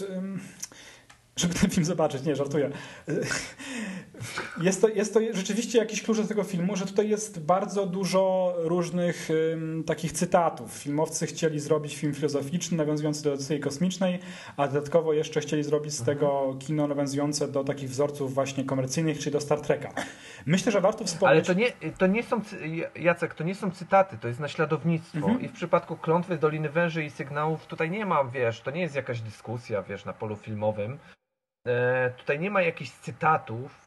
D: Żeby ten film zobaczyć. Nie, żartuję. Jest to, jest to rzeczywiście jakiś klucz do tego filmu, że tutaj jest bardzo dużo różnych ym, takich cytatów. Filmowcy chcieli zrobić film filozoficzny nawiązujący do Odyssei Kosmicznej, a dodatkowo jeszcze chcieli zrobić z tego kino nawiązujące do takich wzorców właśnie komercyjnych, czyli do Star Treka. Myślę, że warto wspomnieć...
E: Ale to nie, to nie są, Jacek, to nie są cytaty, to jest naśladownictwo.
D: Mhm.
E: I w przypadku Klątwy Doliny Węży i Sygnałów tutaj nie ma, wiesz, to nie jest jakaś dyskusja, wiesz, na polu filmowym. E, tutaj nie ma jakichś cytatów,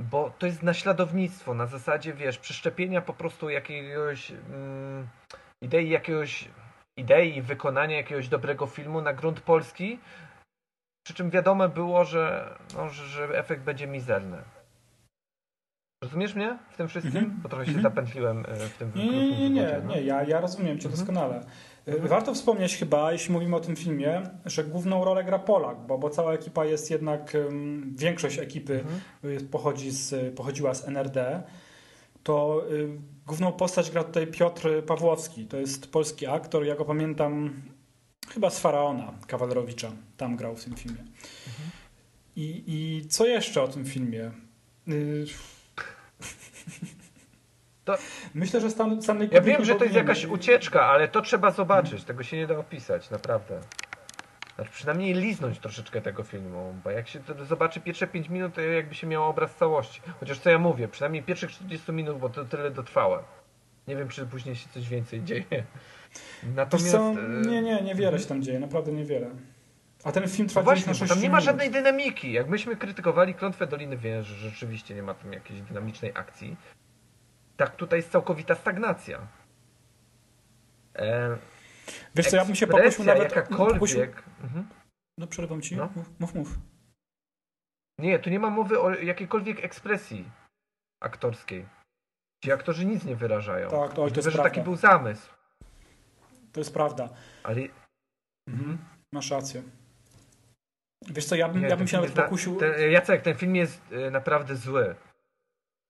E: bo to jest naśladownictwo na zasadzie, wiesz, przeszczepienia po prostu jakiegoś mm, idei, jakiegoś idei wykonania jakiegoś dobrego filmu na grunt polski, przy czym wiadomo było, że, no, że, że efekt będzie mizerny. Rozumiesz mnie w tym wszystkim?
D: Mhm.
E: Bo trochę się
D: Mhm.
E: zapętliłem e, w tym
D: Nie, nie, nie, nie,
E: no.
D: nie ja, ja rozumiem cię
E: Mhm.
D: doskonale. Y, Warto wspomnieć chyba, jeśli mówimy o tym filmie, że główną rolę gra Polak, bo, bo cała ekipa jest jednak, ym, większość ekipy
E: Mhm.
D: pochodzi z, pochodziła z NRD. To y, główną postać gra tutaj Piotr Pawłowski. To jest polski aktor, ja go pamiętam chyba z Faraona Kawalerowicza. Tam grał w tym filmie.
E: Mhm.
D: I, I co jeszcze o tym filmie? Y,
E: To-
D: Myślę, że Stan, Stanley
E: Ja
D: Kubrick
E: wiem, że to jest jakaś ucieczka, ale to trzeba zobaczyć. Tego się nie da opisać, naprawdę. Znaczy, przynajmniej liznąć troszeczkę tego filmu, bo jak się to zobaczy pierwsze 5 minut, to jakby się miało obraz całości. Chociaż co ja mówię, przynajmniej pierwszych 40 minut, bo to tyle dotrwałe. Nie wiem, czy później się coś więcej dzieje. Natomiast...
D: co?
E: e,
D: Nie, nie, niewiele się tam dzieje, naprawdę niewiele. A ten film trwa
E: No właśnie, bo
D: 96
E: tam nie ma żadnej dynamiki. Jak myśmy krytykowali Klątwę Doliny Węży, że rzeczywiście nie ma tam jakiejś dynamicznej akcji. Tak tutaj jest całkowita stagnacja. E,
D: Wiesz co, ja bym się pokusił nawet...
E: jakakolwiek...
D: Pokusił...
E: Mhm.
D: No przerywam ci,
E: No.
D: mów, mów, mów.
E: Nie, tu nie ma mowy o jakiejkolwiek ekspresji aktorskiej. Ci aktorzy nic nie wyrażają.
D: Tak, to, oj, to jest
E: że
D: prawda.
E: taki był zamysł.
D: To jest prawda.
E: Ale
D: Mhm. Masz rację. Wiesz co, ja bym,
E: nie,
D: ja bym się nawet
E: na-
D: pokusił...
E: Ten, Jacek, ten film jest e, naprawdę zły.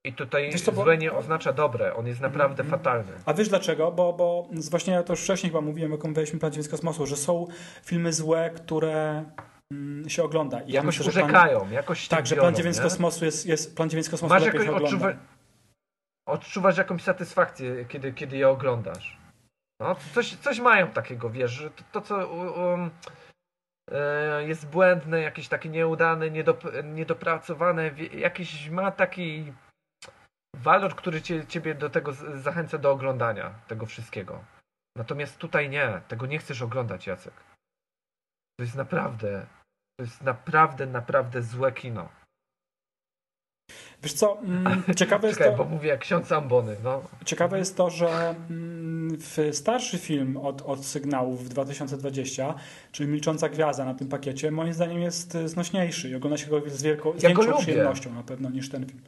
E: I tutaj
D: Wiesz co, bo-
E: złe nie oznacza dobre. On jest naprawdę
D: Mhm.
E: fatalny.
D: A wiesz dlaczego? Bo, bo właśnie ja to już wcześniej chyba mówiłem, jak omawialiśmy Plan z kosmosu, że są filmy złe, które mm, się ogląda. I ja
E: Jakoś
D: myślę, że plan...
E: urzekają, jakoś
D: Tak, że Plan 9 z
E: nie?
D: kosmosu jest, jest Plan 9 z kosmosu
E: Masz
D: lepiej
E: jakoś odczuwa... odczuwasz jakąś satysfakcję, kiedy, kiedy je oglądasz. No, coś, coś mają takiego, wiesz, że to, to co um, e, jest błędne, jakieś takie nieudane, niedop, niedopracowane, jakiś ma taki walor, który cię, ciebie do tego zachęca do oglądania tego wszystkiego. Natomiast tutaj nie, tego nie chcesz oglądać, Jacek. To jest naprawdę, to jest naprawdę, naprawdę złe kino.
D: Wiesz co, mm, ciekawe jest
E: Czekaj,
D: to...
E: bo mówię jak ksiądz Ambony, no.
D: Ciekawe jest to, że mm, w starszy film od, od sygnałów w 2020, czyli Milcząca Gwiazda na tym pakiecie, moim zdaniem jest y, znośniejszy i ogląda się go z, wielką, z
E: Ja
D: większą przyjemnością na pewno niż ten film.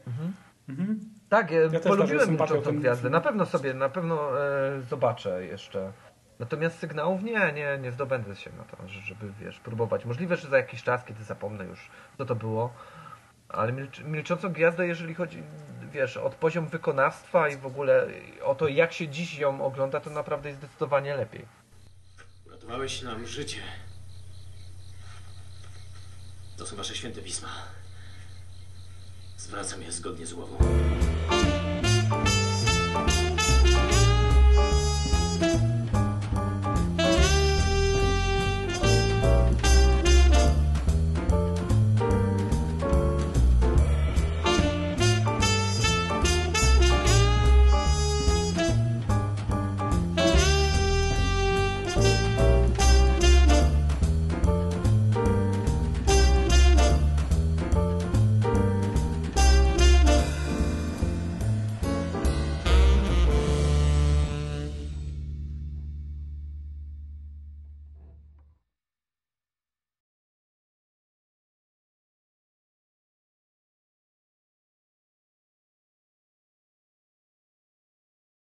D: Mhm.
E: Tak, ja
D: też
E: polubiłem Milczącą Gwiazdę. Na pewno sobie, na pewno e, zobaczę jeszcze. Natomiast sygnałów nie, nie, nie zdobędę się na to, że- żeby, wiesz, próbować. Możliwe, że za jakiś czas, kiedy zapomnę już, co to było. Ale milcz, Milczącą Gwiazdę, jeżeli chodzi, wiesz, od poziom wykonawstwa i w ogóle o to, jak się dziś ją ogląda, to naprawdę jest zdecydowanie lepiej.
F: Uratowałeś nam życie. To są wasze święte pisma. Zwracam je zgodnie z głową.